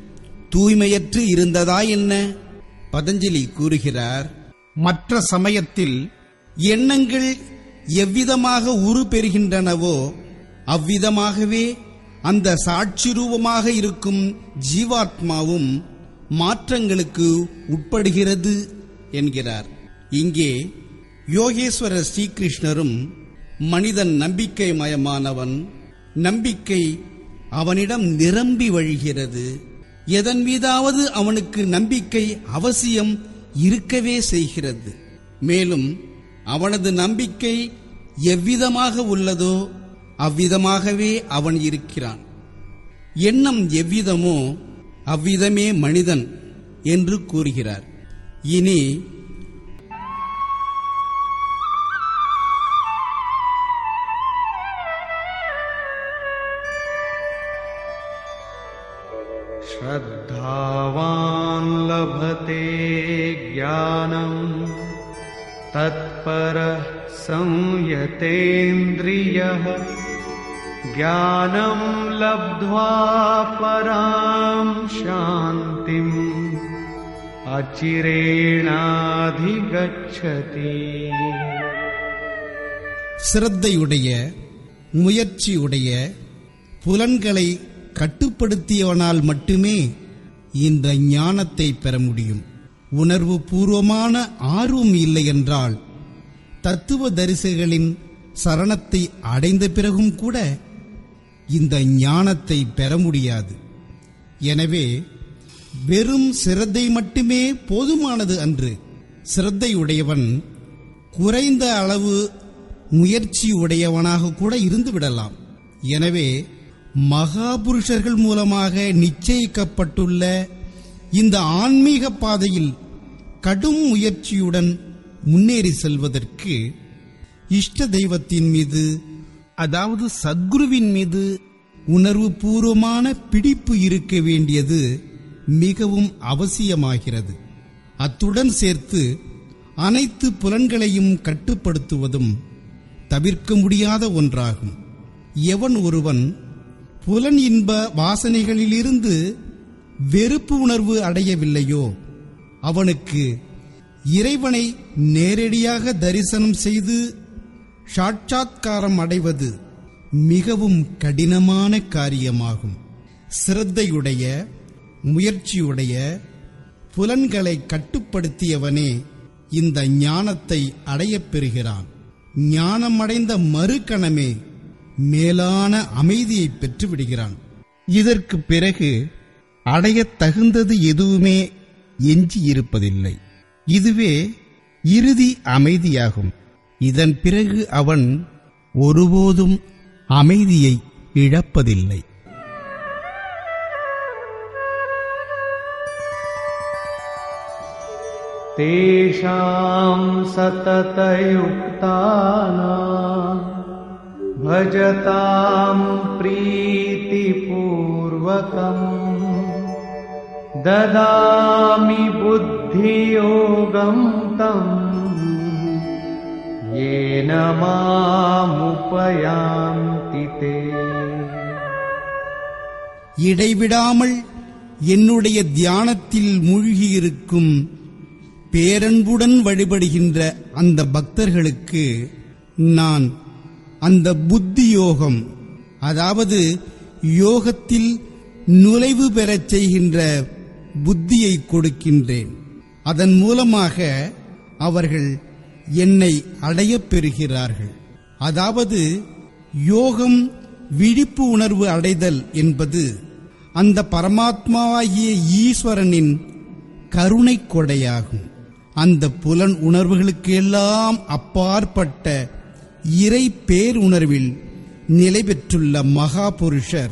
தூய்மையற்று இருந்ததா என்ன? பதஞ்சலி கூறுகிறார் மற்ற சமயத்தில் எண்ணங்கள் எவ்விதமாக உரு பெறுகின்றனவோ அவ்விதமாகவே அந்த சாட்சி ரூபமாக இருக்கும் ஜீவாத்மாவும் மாற்றங்களுக்கு உட்படுகிறது என்கிறார். இங்கே யோகேஸ்வரர் ஸ்ரீகிருஷ்ணரும் மனிதன் நம்பிக்கை மயமானவன் நம்பிக்கை அவனிடம் நிரம்பி வழிகிறது. எதன் மீதாவது அவனுக்கு நம்பிக்கை அவசியம் இருக்கவே செய்கிறது. மேலும் அவனது நம்பிக்கை எவ்விதமாக உள்ளதோ அவ்விதமாகவே அவன் இருக்கிறான். எண்ணம் எவ்விதமோ அவ்விதமே மனிதன் என்று கூறுகிறார் இனி श्रद्धावान् लभते ज्ञानम् तत्परः संयतेन्द्रियः ज्ञानं लब्ध्वा परां அச்சிரேணாதிகச்சதி சிரத்தையுடைய முயற்சியுடைய புலன்களை கட்டுப்படுத்தியவனால் மட்டுமே இந்த ஞானத்தை பெற முடியும். உணர்வு பூர்வமான ஆர்வம் இல்லை என்றால் தத்துவ தரிசைகளின் சரணத்தை அடைந்த பிறகும் கூட இந்த ஞானத்தை பெற முடியாது. எனவே வெறும் சிரத்தை மட்டுமே போதுமானது அன்று. சிரத்தையுடையவன் குறைந்த அளவு முயற்சி உடையவனாக கூட இருந்து விடலாம் எனவே மகாபுருஷர்கள் மூலமாக நிச்சயிக்கப்பட்டுள்ள இந்த ஆன்மீக பாதையில் கடும் முயற்சியுடன் முன்னேறி செல்வதற்கு இஷ்ட தெய்வத்தின் மீது அதாவது சத்குருவின் மீது உணர்வு பூர்வமான பிடிப்பு இருக்க வேண்டியது மிகவும் அவசியமாகிறது. அத்துடன் சேர்த்து அனைத்து புலன்களையும் கட்டுப்படுத்துவதும் தவிர்க்க முடியாத ஒன்றாகும். எவன் ஒருவன் புலன் இன்ப வாசனைகளிலிருந்து வெறுப்பு உணர்வு அடையவில்லையோ அவனுக்கு இறைவனை நேரடியாக தரிசனம் செய்து சாட்சாத்காரம் அடைவது மிகவும் கடினமான காரியமாகும். சிரத்தையுடைய முயற்சியுடைய புலன்களை கட்டுப்படுத்தியவனே இந்த ஞானத்தை அடையப் பெறுகிறான். ஞானமடைந்த மறுகணமே மேலான அமைதியை பெற்று விடுகிறான் இதற்கு பிறகு அடையத் தகுந்தது எதுவுமே எஞ்சி இருப்பதில்லை இதுவே இறுதி அமைதியாகும். இதன் பிறகு அவன் ஒருபோதும் அமைதியை இழப்பதில்லை. तेषां सततयुक्तानां भजतां प्रीतिपूर्वकम् ददामि बुद्धियोगं तम् येन मामुपयान्ति ते இடைவிடாமல் என்னுடைய தியானத்தில் மூழ்கியிருக்கும் பேரன்புடன் வழிபடுகின்ற அந்த பக்தர்களுக்கு நான் அந்த புத்தி யோகம் அதாவது யோகத்தில் நுழைவு பெறச் செய்கின்ற புத்தியை கொடுக்கின்றேன். அதன் மூலமாக அவர்கள் என்னை அடையப் பெறுகிறார்கள். அதாவது யோகம் விழிப்பு உணர்வு அடைதல் என்பது அந்த பரமாத்மாவாகிய ஈஸ்வரனின் கருணை கொடையாகும். அந்த புலன் உணர்வுகளுக்கு எல்லாம் அப்பாற்பட்ட இறை பேர் உணர்வில் நிலை பெற்றுள்ள மகா புருஷர்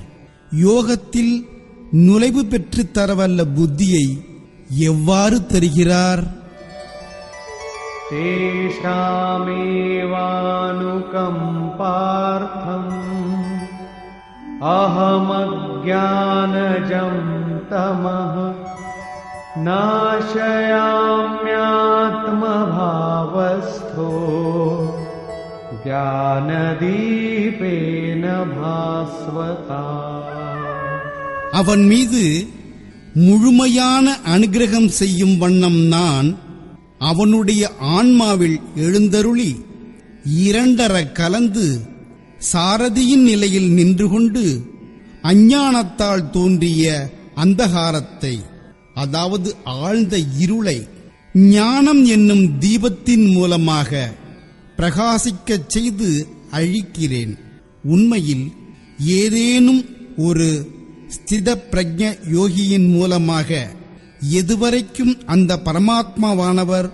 யோகத்தில் நுழைவு பெற்று தரவல்ல புத்தியை எவ்வாறு தருகிறார்? தேஷாமேவானுகம்பார்த்தம் அகமஜானஜம் தமஹ. नाशयाम्यात्मभावस्थो ज्ञानदीपेन भास्वता அவன் மீது முழுமையான அனுகிரகம் செய்யும் வண்ணம் நான் அவனுடைய ஆன்மாவில் எழுந்தருளி இரண்டர கலந்து சாரதியின் நிலையில் நின்று கொண்டு அஞ்ஞானத்தால் தோன்றிய அந்தகாரத்தை அதாவது ஆழ்ந்த இருளை ஞானம் என்னும் தீபத்தின் மூலமாக பிரகாசிக்கச் செய்து அழிக்கிறேன். உண்மையில் ஏதேனும் ஒரு ஸ்தித பிரஜ யோகியின் மூலமாக எதுவரைக்கும் அந்த பரமாத்மாவானவர்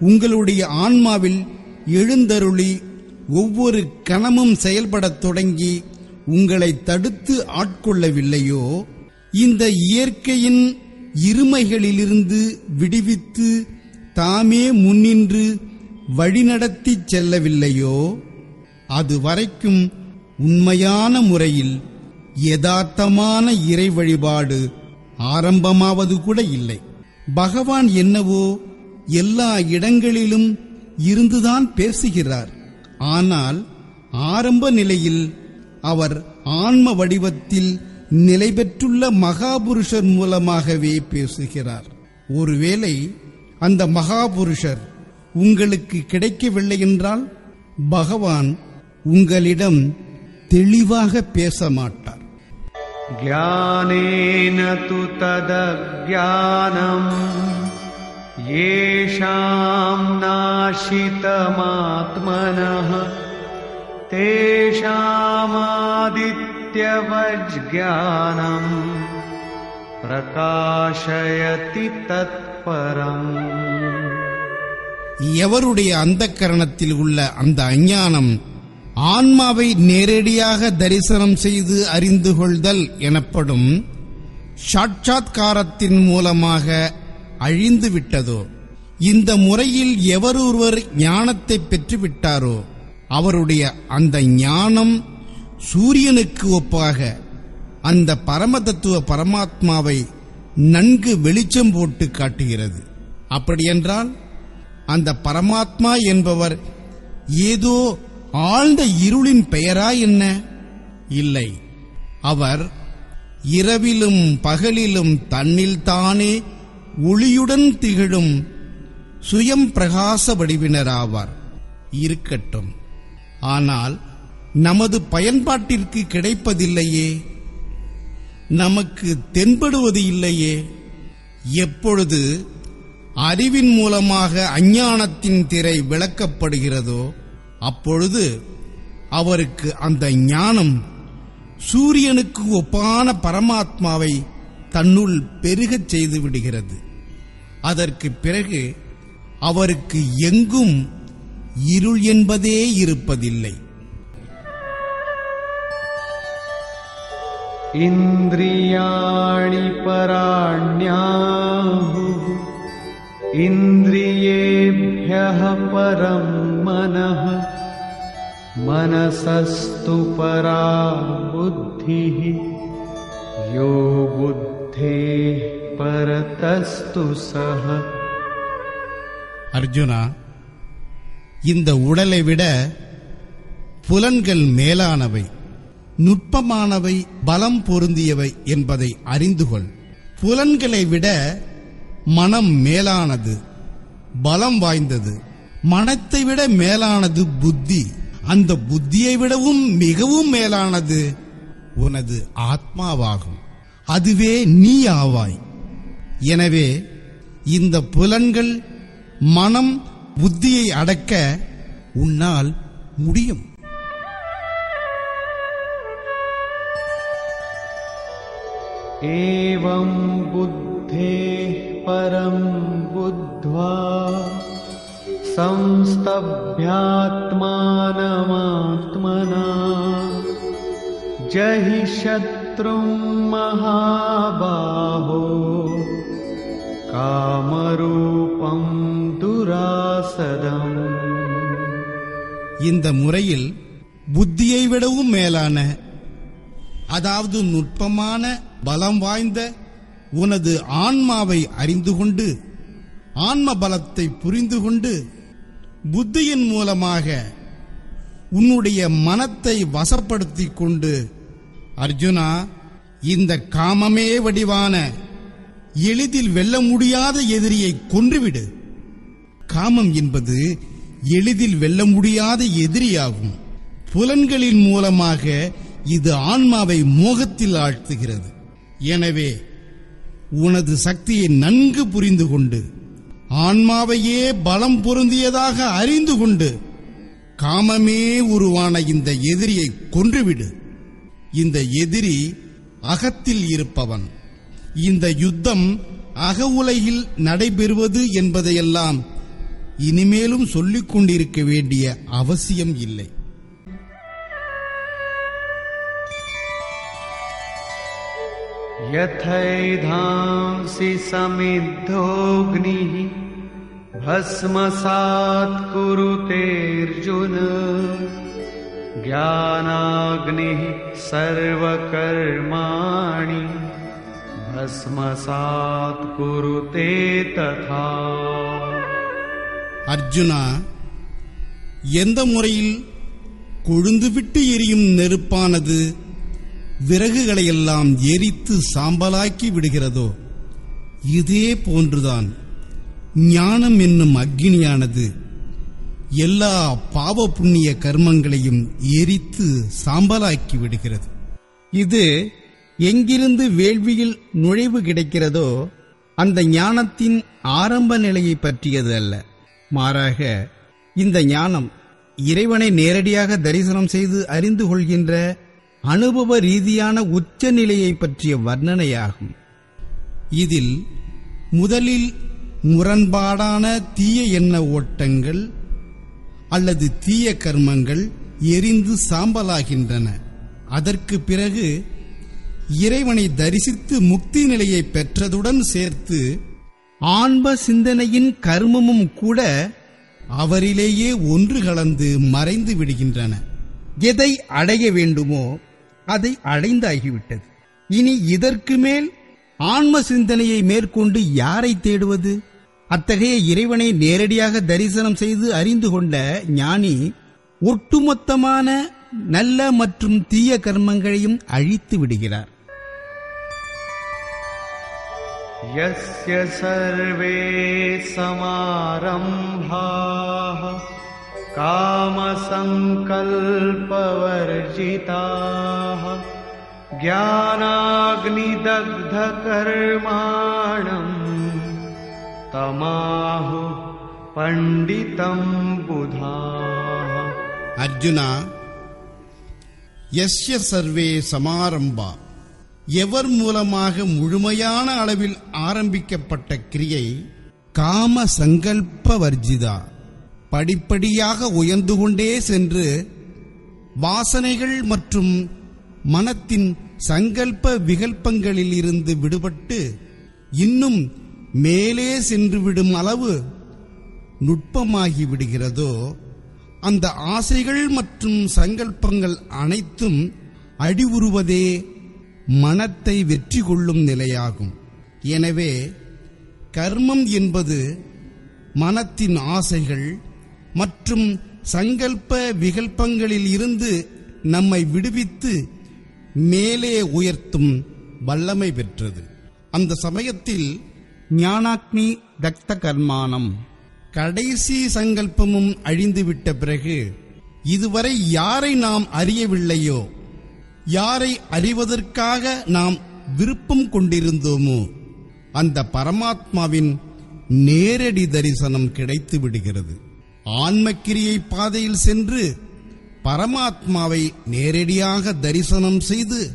உங்களுடைய ஆன்மாவில் எழுந்தருளி ஒவ்வொரு கணமும் செயல்படத் தொடங்கி உங்களை தடுத்து ஆட்கொள்ளவில்லையோ? இந்த இயற்கையின் இருமைகளிலிருந்து விடுவித்து தாமே முன்னின்று வழிநடத்திச் செல்லவில்லையோ? அது வரைக்கும் உண்மையான முறையில் யதார்த்தமான இறை வழிபாடு ஆரம்பமாவது கூட இல்லை. பகவான் என்னவோ எல்லா இடங்களிலும் இருந்துதான் பேசுகிறார். ஆனால் ஆரம்ப நிலையில் அவர் ஆன்ம வடிவத்தில் நிலை பெற்றுள்ள மகாபுருஷர் மூலமாகவே பேசுகிறார் ஒருவேளை அந்த மகாபுருஷர் உங்களுக்கு கிடைக்கவில்லை என்றால் பகவான் உங்களிடம் தெளிவாக பேச மாட்டார் ज्ञानेन तु तदज्ञानम् येषाम् नाशितमात्मनः तेषामादित्यवज्ञानम् प्रकाशयति तत्परम् எவருடைய அந்த கரணத்தில் உள்ள அந்த அஞ்ஞானம் ஆன்மாவை நேரடியாக தரிசனம் செய்து அறிந்து கொள்தல் எனப்படும் சாட்சாத்காரத்தின் மூலமாக அழிந்து விட்டதோ இந்த முறையில் எவரொருவர் ஞானத்தை பெற்றுவிட்டாரோ அவருடைய அந்த ஞானம் சூரியனுக்கு ஒப்பாக அந்த பரமதத்துவ பரமாத்மாவை நன்கு வெளிச்சம் போட்டு காட்டுகிறது. அப்படியென்றால் அந்த பரமாத்மா என்பவர் ஏதோ ஆழ்ந்த இருளின் பெயரா என்ன? இல்லை. அவர் இரவிலும் பகலிலும் தன்னில்தானே ஒளியுடன் திகழும் சுயம் பிரகாச வடிவினராவார். இருக்கட்டும். ஆனால் நமது பயன்பாட்டிற்கு கிடைப்பதில்லையே. நமக்கு தென்படுவது இல்லையே. எப்பொழுது அறிவின் மூலமாக அஞ்ஞானத்தின் திரை விளக்கப்படுகிறதோ அப்பொழுது அவருக்கு அந்த ஞானம் சூரியனுக்கு ஒப்பான பரமாத்மாவை தன்னுள் பெருகச் செய்து விடுகிறது. அதற்கு பிறகு அவருக்கு எங்கும் இருள் என்பதே இருப்பதில்லை. इन्द्रियाणि पराण्याहुः इन्द्रियेभ्यः परम् मनः मनसस्तु परा बुद्धिः यो बुद्धेः परतस्तु सः அர்ஜுனா இந்த உடலை விட புலன்கள் மேலானவை நுட்பமானவை பலம் பொருந்தியவை என்பதை அறிந்து கொள். புலன்களை விட மனம் மேலானது பலம் வாய்ந்தது. மனத்தை விட மேலானது புத்தி. அந்த புத்தியை விடவும் மிகவும் மேலானது உனது ஆத்மாவாகும். அதுவே நீ ஆவாய். எனவே இந்த புலன்கள் மனம் புத்தியை அடக்க உன்னால் முடியும். एवं बुद्धेः परम् बुद्ध्वा संस्तभ्यात्मानमात्मना जहि शत्रुम् महाबाहो कामरूपम् दुरासदम् இந்த முறையில் புத்தியை விடவும் மேலான அதாவது நுட்பமான பலம் வாய்ந்த உனது ஆன்மாவை அறிந்து கொண்டு ஆன்ம பலத்தை புரிந்து கொண்டு புத்தியின் மூலமாக உன்னுடைய மனத்தை வசப்படுத்தி கொண்டு அர்ஜுனா இந்த காமமே வடிவான எளிதில் வெல்ல முடியாத எதிரியை கொன்றுவிடு. காமம் என்பது எளிதில் வெல்ல முடியாத எதிரியாகும். புலன்களின் மூலமாக இது ஆன்மாவை மோகத்தில் ஆழ்த்துகிறது. எனவே உனது சக்தியை நன்கு புரிந்து கொண்டு ஆன்மாவையே பலம் பொருந்தியதாக அறிந்து கொண்டு காமமே உருவான இந்த எதிரியை கொன்றுவிடு. இந்த எதிரி அகத்தில் இருப்பவன். இந்த யுத்தம் அக உலகில் நடைபெறுவது என்பதையெல்லாம் இனிமேலும் சொல்லிக் கொண்டிருக்க வேண்டிய அவசியம் இல்லை. यथैधांसि समिद्धोऽग्निः भस्मसात् कुरुतेऽर्जुन ज्ञानाग्निः सर्वकर्माणि भस्मसात् कुरुते तथा அர்ஜுனா எந்த முறையில் கொழுந்துவிட்டு எரியும் நெருப்பானது விறகுகளையெல்லாம் எரித்து சாம்பலாக்கி விடுகிறதோ? இதே போன்றுதான் ஞானம் என்னும் அக்னியானது எல்லா பாவ புண்ணிய கர்மங்களையும் எரித்து சாம்பலாக்கி விடுகிறது. இது எங்கிருந்து வேள்வியில் நுழைவு கிடைக்கிறதோ அந்த ஞானத்தின் ஆரம்ப நிலையை பற்றியது அல்ல. மாறாக இந்த ஞானம் இறைவனை நேரடியாக தரிசனம் செய்து அறிந்து கொள்கின்ற அனுபவ ரீதியான உச்ச நிலையை பற்றிய வர்ணனையாகும். இதில் முதலில் முரண்பாடான தீய எண்ண ஓட்டங்கள் அல்லது தீய கர்மங்கள் எரிந்து சாம்பலாகின்றன. அதற்கு பிறகு இறைவனை தரிசித்து முக்தி நிலையை பெற்றதுடன் சேர்த்து ஆன்ம சிந்தனையின் கர்மமும் கூட அவரிலேயே ஒன்று கலந்து மறைந்து விடுகின்றன. எதை அடைய வேண்டுமோ அதை அடைந்தாகிவிட்டது. இனி இதற்கு மேல் ஆன்ம சிந்தனையை மேற்கொண்டு யாரை தேடுவது? அத்தகைய இறைவனை நேரடியாக தரிசனம் செய்து அறிந்து கொண்ட ஞானி ஒட்டுமொத்தமான நல்ல மற்றும் தீய கர்மங்களையும் அழித்து விடுகிறார். சர்வே சமாரம்பாக कामसङ्कल्पवर्जिताः ज्ञानाग्निदग्धकर्माणम् तमाहु पण्डितम् बुधाः அர்ஜுனா எஸ்ய சர்வே சமாரம்பா எவர் மூலமாக முழுமையான அளவில் ஆரம்பிக்கப்பட்ட கிரியை காம சங்கல்ப வர்ஜிதா படிப்படியாக உயர்ந்து கொண்டே சென்று வாசனைகள் மற்றும் மனத்தின் சங்கல்ப விகல்பங்களில் இருந்து விடுபட்டு இன்னும் மேலே சென்றுவிடும் அளவு நுட்பமாகி விடுகிறதோ அந்த ஆசைகள் மற்றும் சங்கல்பங்கள் அனைத்தும் அடிவுறுவதே மனத்தை வெற்றி கொள்ளும் நிலையாகும். எனவே கர்மம் என்பது மனத்தின் ஆசைகள் மற்றும் சங்கல்ப விகல்பங்களில் இருந்து நம்மை விடுவித்து மேலே உயர்த்தும் வல்லமை பெற்றது. அந்த சமயத்தில் ஞானாக்னி தக்த கர்மானம். கடைசி சங்கல்பமும் அழிந்துவிட்ட பிறகு இதுவரை யாரை நாம் அறியவில்லையோ யாரை அறிவதற்காக நாம் விருப்பம் கொண்டிருந்தோமோ அந்த பரமாத்மாவின் நேரடி தரிசனம் கிடைத்து விடுகிறது ஆன்மக்கிரியை பாதையில் சென்று பரமாத்மாவை நேரடியாக தரிசனம் செய்து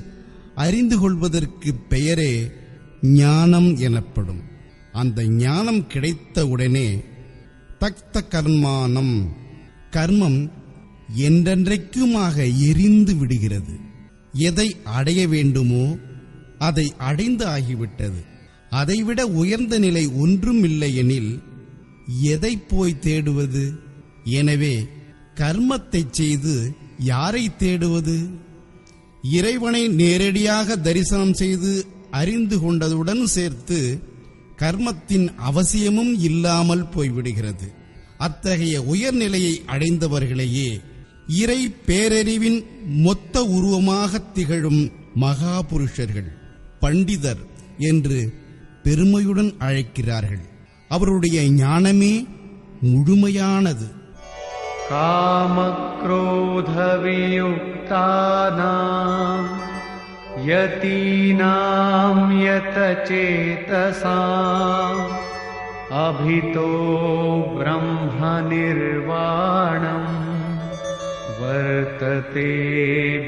அறிந்து கொள்வதற்கு பெயரே ஞானம் எனப்படும். அந்த ஞானம் கிடைத்தவுடனே தக்த கர்மானம் கர்மம் என்றென்றைக்குமாக எரிந்து விடுகிறது. எதை அடைய வேண்டுமோ அதை அடைந்து ஆகிவிட்டது. அதைவிட உயர்ந்த நிலை ஒன்றும் இல்லை எனில் எதை போய் தேடுவது? எனவே கர்மத்தை செய்து யாரை தேடுவது? இறைவனை நேரடியாக தரிசனம் செய்து அறிந்து கொண்டதுடன் சேர்த்து கர்மத்தின் அவசியமும் இல்லாமல் போய்விடுகிறது. அத்தகைய உயர்நிலையை அடைந்தவர்களையே இறை பேரறிவின் மொத்த உருவமாக திகழும் மகாபுருஷர்கள் பண்டிதர் என்று பெருமையுடன் அழைக்கிறார்கள். அவருடைய ஞானமே முழுமையானது कामक्रोधवियुक्तानाम् यतीनाम् यतचेतसाम् अभितो ब्रह्मनिर्वाणम् वर्तते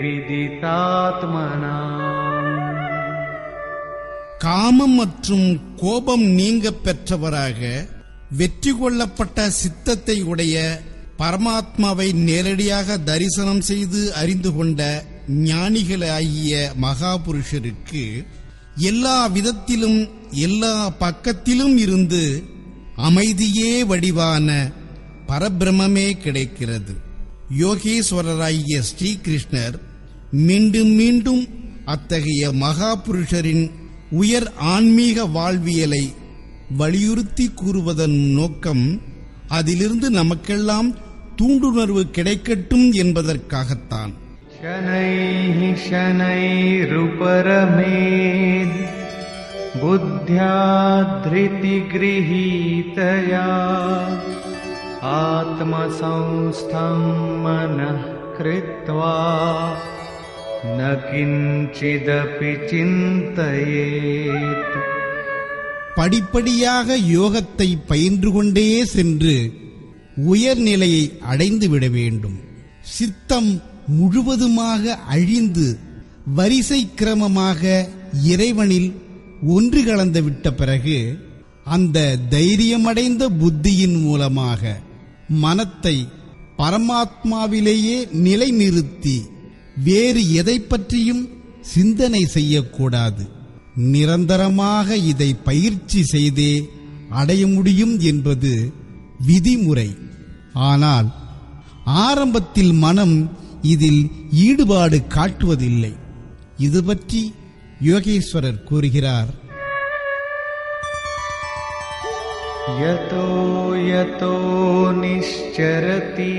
विदितात्मनाम् காமம் மற்றும் கோபம் நீங்க பெற்றவராக வெற்றி கொள்ளப்பட்ட சித்தத்தை உடைய பரமாத்மாவை நேரடியாக தரிசனம் செய்து அறிந்து கொண்ட ஞானிகளாகிய மகாபுருஷருக்கு எல்லா விதத்திலும் எல்லா பக்கத்திலும் இருந்து அமைதியே வடிவான பரபிரமே கிடைக்கிறது. யோகேஸ்வரராகிய ஸ்ரீகிருஷ்ணர் மீண்டும் மீண்டும் அத்தகைய மகாபுருஷரின் உயர் ஆன்மீக வாழ்வியலை வலியுறுத்தி கூறுவதன் நோக்கம் அதிலிருந்து நமக்கெல்லாம் தூண்டுணர்வு கிடைக்கட்டும் என்பதற்காகத்தான் शनैः शनैरुपरमेद् बुद्ध्या धृतिगृहीतया आत्मसंस्थं मनः कृत्वा न கிஞ்சிதபி சிந்தயேத். படிப்படியாக யோகத்தை பயின்று கொண்டே சென்று உயர்நிலையை அடைந்து விட வேண்டும். சித்தம் முழுவதுமாக அழிந்து வரிசை கிரமமாக இறைவனில் ஒன்று கலந்து விட்ட பிறகு அந்த தைரியமடைந்த புத்தியின் மூலமாக மனத்தை பரமாத்மாவிலேயே நிலைநிறுத்தி வேறு எதை பற்றியும் சிந்தனை செய்யக்கூடாது நிரந்தரமாக இதை பயிற்சி செய்தே அடைய முடியும் என்பது விதிமுறை ஆனால் ஆரம்பத்தில் மனம் இதில் ஈடுபாடு காட்டுவதில்லை இது பற்றி யோகேஸ்வரர் கூறுகிறார் यतो यतो निश्चरति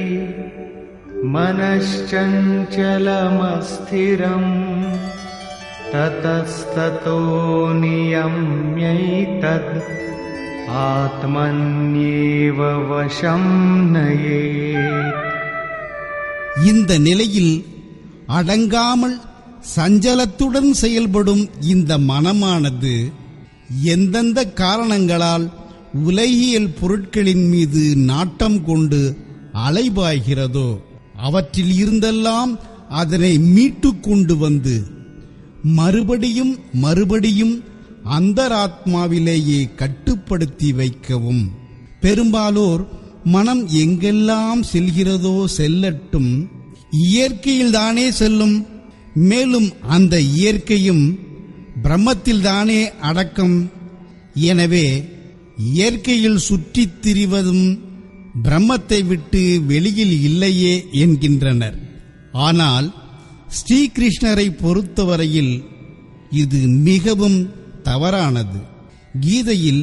मनश्चञ्चलमस्थिरम् ततस्ततो नियम्यैतद् आत्मन्येव वशं नयेत् இந்த நிலையில் அடங்காமல் சஞ்சலத்துடன் செயல்படும் இந்த மனமானது எந்தெந்த காரணங்களால் உலகியல் பொருட்களின் மீது நாட்டம் கொண்டு அலைபாய்கிறதோ அவற்றில் இருந்தெல்லாம் அதனை மீட்டு கொண்டு வந்து மறுபடியும் மறுபடியும் அந்தராத்மாவிலேயே கட்டுப்படுத்தி வைக்கவும். பெரும்பாலோர் மனம் எங்கெல்லாம் செல்கிறதோ செல்லட்டும். இயற்கையில்தானே செல்லும். மேலும் அந்த இயற்கையும் பிரம்மத்தில்தானே அடக்கம். எனவே இயற்கையில் சுற்றித் திரிவதும் பிரம்மத்தை விட்டு வெளியில் இல்லையே என்கின்றனர். ஆனால் ஸ்ரீகிருஷ்ணரை பொறுத்தவரையில் இது மிகவும் தவறானது. கீதையில்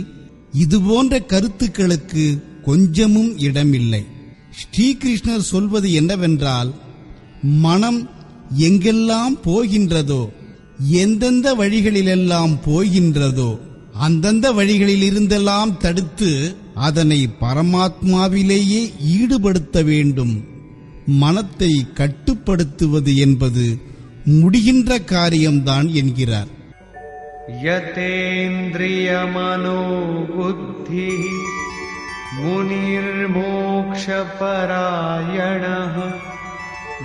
இதுபோன்ற கருத்துக்களுக்கு கொஞ்சமும் இடமில்லை. ஸ்ரீகிருஷ்ணர் சொல்வது என்னவென்றால் மனம் எங்கெல்லாம் போகின்றதோ எந்தெந்த வழிகளிலெல்லாம் போகின்றதோ அந்தந்த வழிகளில் இருந்தெல்லாம் தடுத்து அதனை பரமாத்மாவிலேயே ஈடுபடுத்த வேண்டும். மனத்தை கட்டுப்படுத்துவது என்பது முடிகின்ற காரியம்தான் என்கிறார். யதேந்திரியமனோ புத்தி முனிர்மோக்ஷபராயண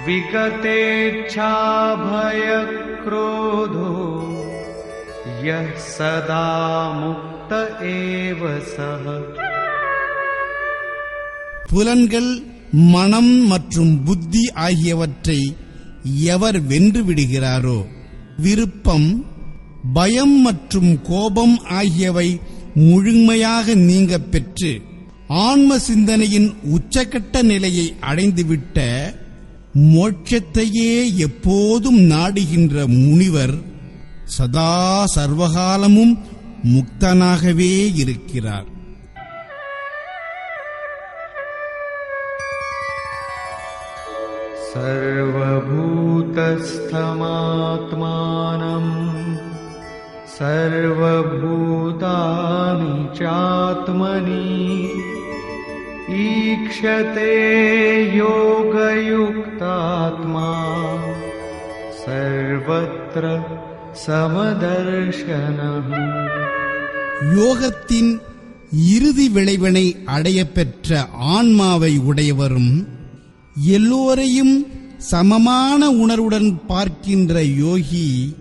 விகதேச்சாபயக்ரோதோ ய சதா முக்த புலன்கள் மனம் மற்றும் புத்தி ஆகியவற்றை எவர் வென்று விடுகிறாரோ? விருப்பம் பயம் மற்றும் கோபம் ஆகியவை முழுமையாக நீங்க பெற்று ஆன்ம சிந்தனையின் உச்சக்கட்ட நிலையை அடைந்துவிட்ட மோட்சத்தையே எப்போதும் நாடுகின்ற முனிவர் சதா சர்வகாலமும் முக்தனாகவே இருக்கிறார் सर्वभूतस्थमात्मानम् सर्वभूतानि चात्मनि ईक्षते योगयुक्तात्मा सर्वत्र சமதர்ஷனம் யோகத்தின் இறுதி விளைவினை அடையப்பெற்ற ஆன்மாவை உடையவரும் எல்லோரையும் சமமான உணர்வுடன் பார்க்கின்ற யோகி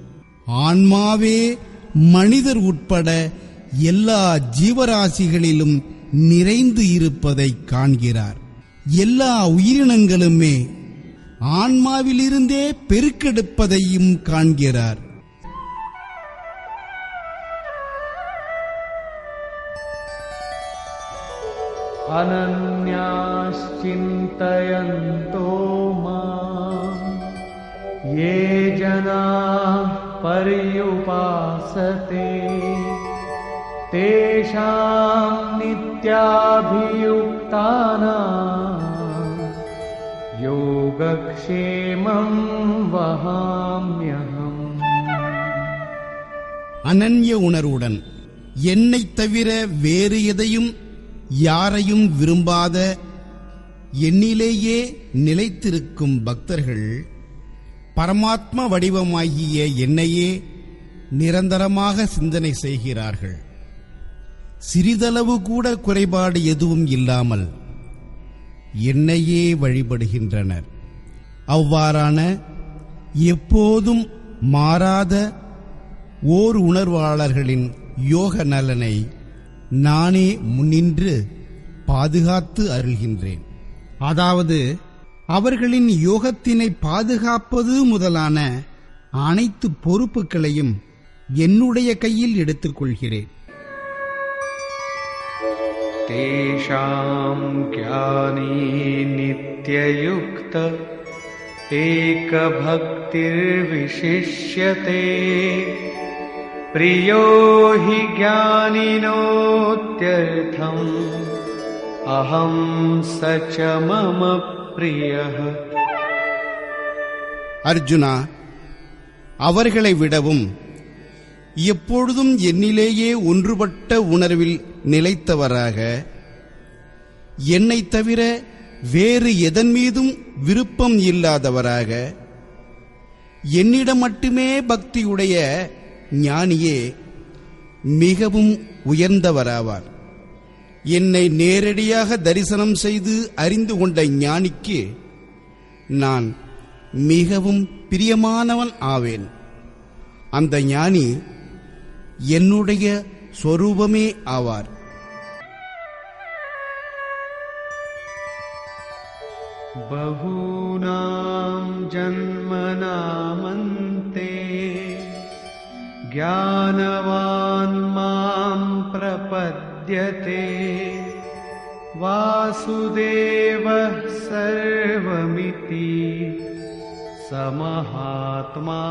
ஆன்மாவே மனிதர் உட்பட எல்லா ஜீவராசிகளிலும் நிறைந்து இருப்பதை காண்கிறார். எல்லா உயிரினங்களுமே ஆன்மாவிலிருந்தே பெருக்கெடுப்பதையும் காண்கிறார். अनन्याश्चिन्तयन्तो माम् ये जनाः पर्युपासते तेषां नित्याभियुक्तानां योगक्षेमं वहाम्यहम् அனன்ய உணர்வுடன் என்னைத் தவிர வேறு எதையும் யாரையும் விரும்பாத என்னிலேயே நிலைத்திருக்கும் பக்தர்கள் பரமாத்ம வடிவமாகிய என்னையே நிரந்தரமாக சிந்தனை செய்கிறார்கள். சிறிதளவு கூட குறைபாடு எதுவும் இல்லாமல் என்னையே வழிபடுகின்றனர். அவ்வாறான எப்போதும் மாறாத ஓர் உணர்வாளர்களின் யோக நலனை நானே முன்னின்று பாதுகாத்து அருள்கின்றேன். அதாவது அவர்களின் யோகத்தினை பாதுகாப்பது முதலான அனைத்து பொறுப்புகளையும் என்னுடைய கையில் எடுத்துக்கொள்கிறேன். தேஷாம் ஜானி நித்தியயுக்த ஏக பக்திர் விசிஷ்யதே. प्रियो हि ज्ञानिनोत्यर्थम् अहं स च मम प्रियः அர்ஜுனா அவர்களை விடவும் எப்பொழுதும் என்னிலேயே ஒன்றுபட்ட உணர்வில் நிலைத்தவராக என்னைத் தவிர வேறு எதன் மீதும் விருப்பம் இல்லாதவராக என்னிடம் மட்டுமே பக்தியுடைய ஞானியே மிகவும் உயர்ந்தவராவார் என்னை நேரடியாக தரிசனம் செய்து அறிந்து கொண்ட ஞானிக்கு நான் மிகவும் பிரியமானவன் ஆவேன் அந்த ஞானி என்னுடைய சொரூபமே ஆவார் बहूनां जन्मनामन्ते ज्ञानवान् मां प्रपद्यते वासुदेवः सर्वमिति समहात्मा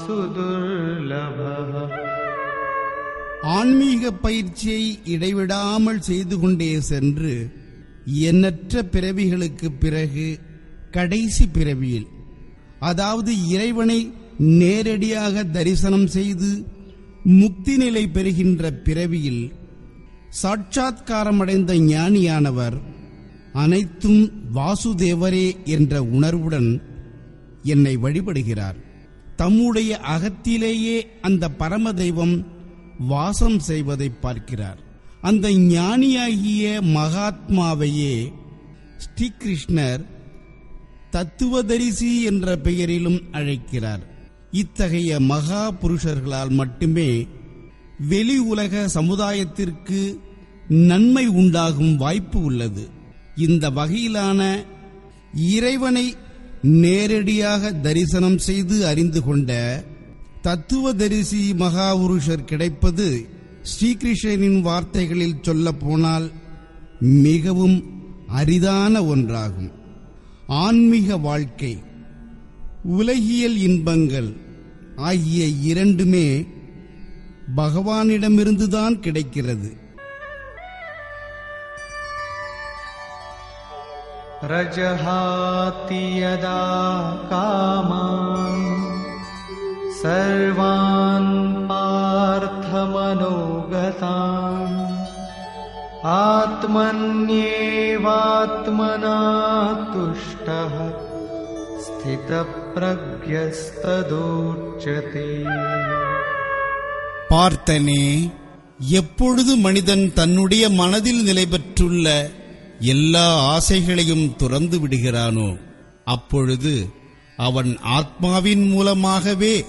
सुदुर्लभः ஆன்மீக பயிற்சியை இடைவிடாமல் செய்து கொண்டே சென்று எண்ணற்ற பிறவிகளுக்கு பிறகு கடைசி பிறவியில் அதாவது இறைவனை நேரடியாக தரிசனம் செய்து முக்தி நிலை பெறுகின்ற பிறவியில் சாட்சாத்காரமடைந்த ஞானியானவர் அனைத்தும் வாசுதேவரே என்ற உணர்வுடன் என்னை வழிபடுகிறார். தம்முடைய அகத்திலேயே அந்த பரம தெய்வம் வாசம் செய்வதை பார்க்கிறார். அந்த ஞானியாகிய மகாத்மாவையே ஸ்ரீகிருஷ்ணர் தத்துவதரிசி என்ற பெயரிலும் அழைக்கிறார். இத்தகைய மகா புருஷர்களால் மட்டுமே வெளி உலக சமுதாயத்திற்கு நன்மை உண்டாகும் வாய்ப்பு உள்ளது. இந்த வகையிலான இறைவனை நேரடியாக தரிசனம் செய்து அறிந்து கொண்ட தத்துவதரிசி மகாபுருஷர் கிடைப்பது ஸ்ரீகிருஷ்ணனின் வார்த்தைகளில் சொல்ல போனால் மிகவும் அரிதான ஒன்றாகும். ஆன்மீக வாழ்க்கை உலகியல் இன்பங்கள் ஆகிய இரண்டுமே பகவானிடமிருந்துதான் கிடைக்கிறது. ரஜஹாதி யதா காமான் சர்வான் பார்த்தமனோகதான் ஆத்மன்யேவாத்மனா துஷ்ட ஸ்திதப்பிரக்யஸ்ததூச்சதி பார்த்தனே எப்பொழுது மனிதன் தன்னுடைய மனதில் நிலை பெற்றுள்ள எல்லா ஆசைகளையும் துறந்து விடுகிறானோ அப்பொழுது அவன் ஆத்மாவின் மூலமாகவே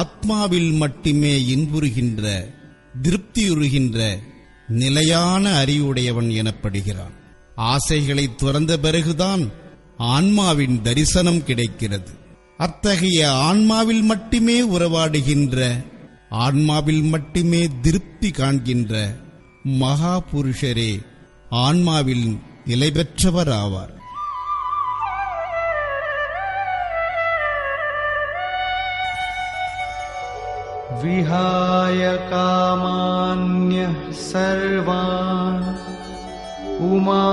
ஆத்மாவில் மட்டுமே இன்புறுகின்ற திருப்தியுறுகின்ற நிலையான அறிவுடையவன் எனப்படுகிறான். ஆசைகளை துறந்த பிறகுதான் ஆன்மாவின் தரிசனம் கிடைக்கிறது அத்தகைய ஆன்மாவில் மட்டுமே உறவாடுகின்ற ஆன்மாவில் மட்டுமே திருப்தி காண்கின்ற மகா புருஷரே ஆன்மாவில் நிலை பெற்றவர் ஆவார் विहाय कामान्यः सर्वान्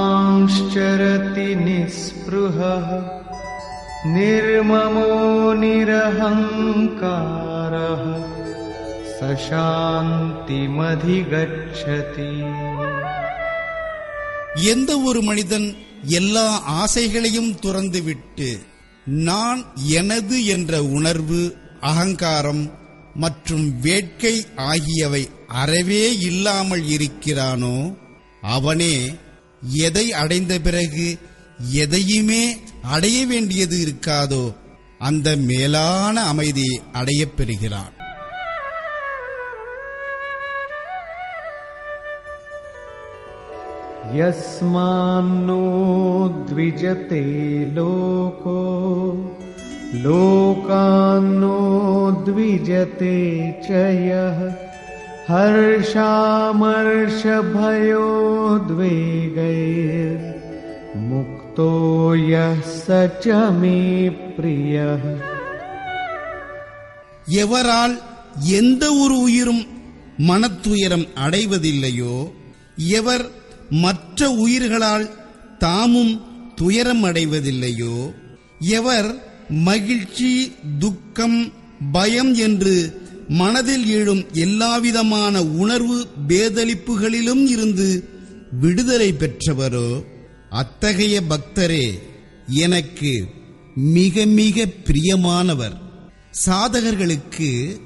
पुमांश्चरति निःस्पृहः निर्ममो निरहङ्कारः स शान्तिमधिगच्छति எந்த ஒரு மனிதன் எல்லா ஆசைகளையும் துறந்துவிட்டு நான் எனது என்ற உணர்வு அகங்காரம் மற்றும் வேட்கை ஆகியவை அறவே இல்லாமல் இருக்கிறானோ அவனே எதை அடைந்த பிறகு எதையுமே அடைய வேண்டியது இருக்காதோ அந்த மேலான அமைதியை அடையப் பெறுகிறான் यस्मान्नो द्विजते लोको लोकान्नो द्विजते च यः हर्षामर्षभयोद्वेगैर्मुक्तो यः स च मे प्रियः எவரால் எந்த ஒரு உயிரும் மனத்துயரம் அடைவதில்லையோ எவர் மற்ற உயிர்களால் தாமும் துயரம் அடைவதில்லையோ எவர் மகிழ்ச்சி துக்கம் பயம் என்று மனதில் எழும் எல்லாவிதமான உணர்வு பேதளிப்புகளிலும் இருந்து விடுதலை பெற்றவரோ அத்தகைய பக்தரே எனக்கு மிக மிக பிரியமானவர். சாதகர்களுக்கு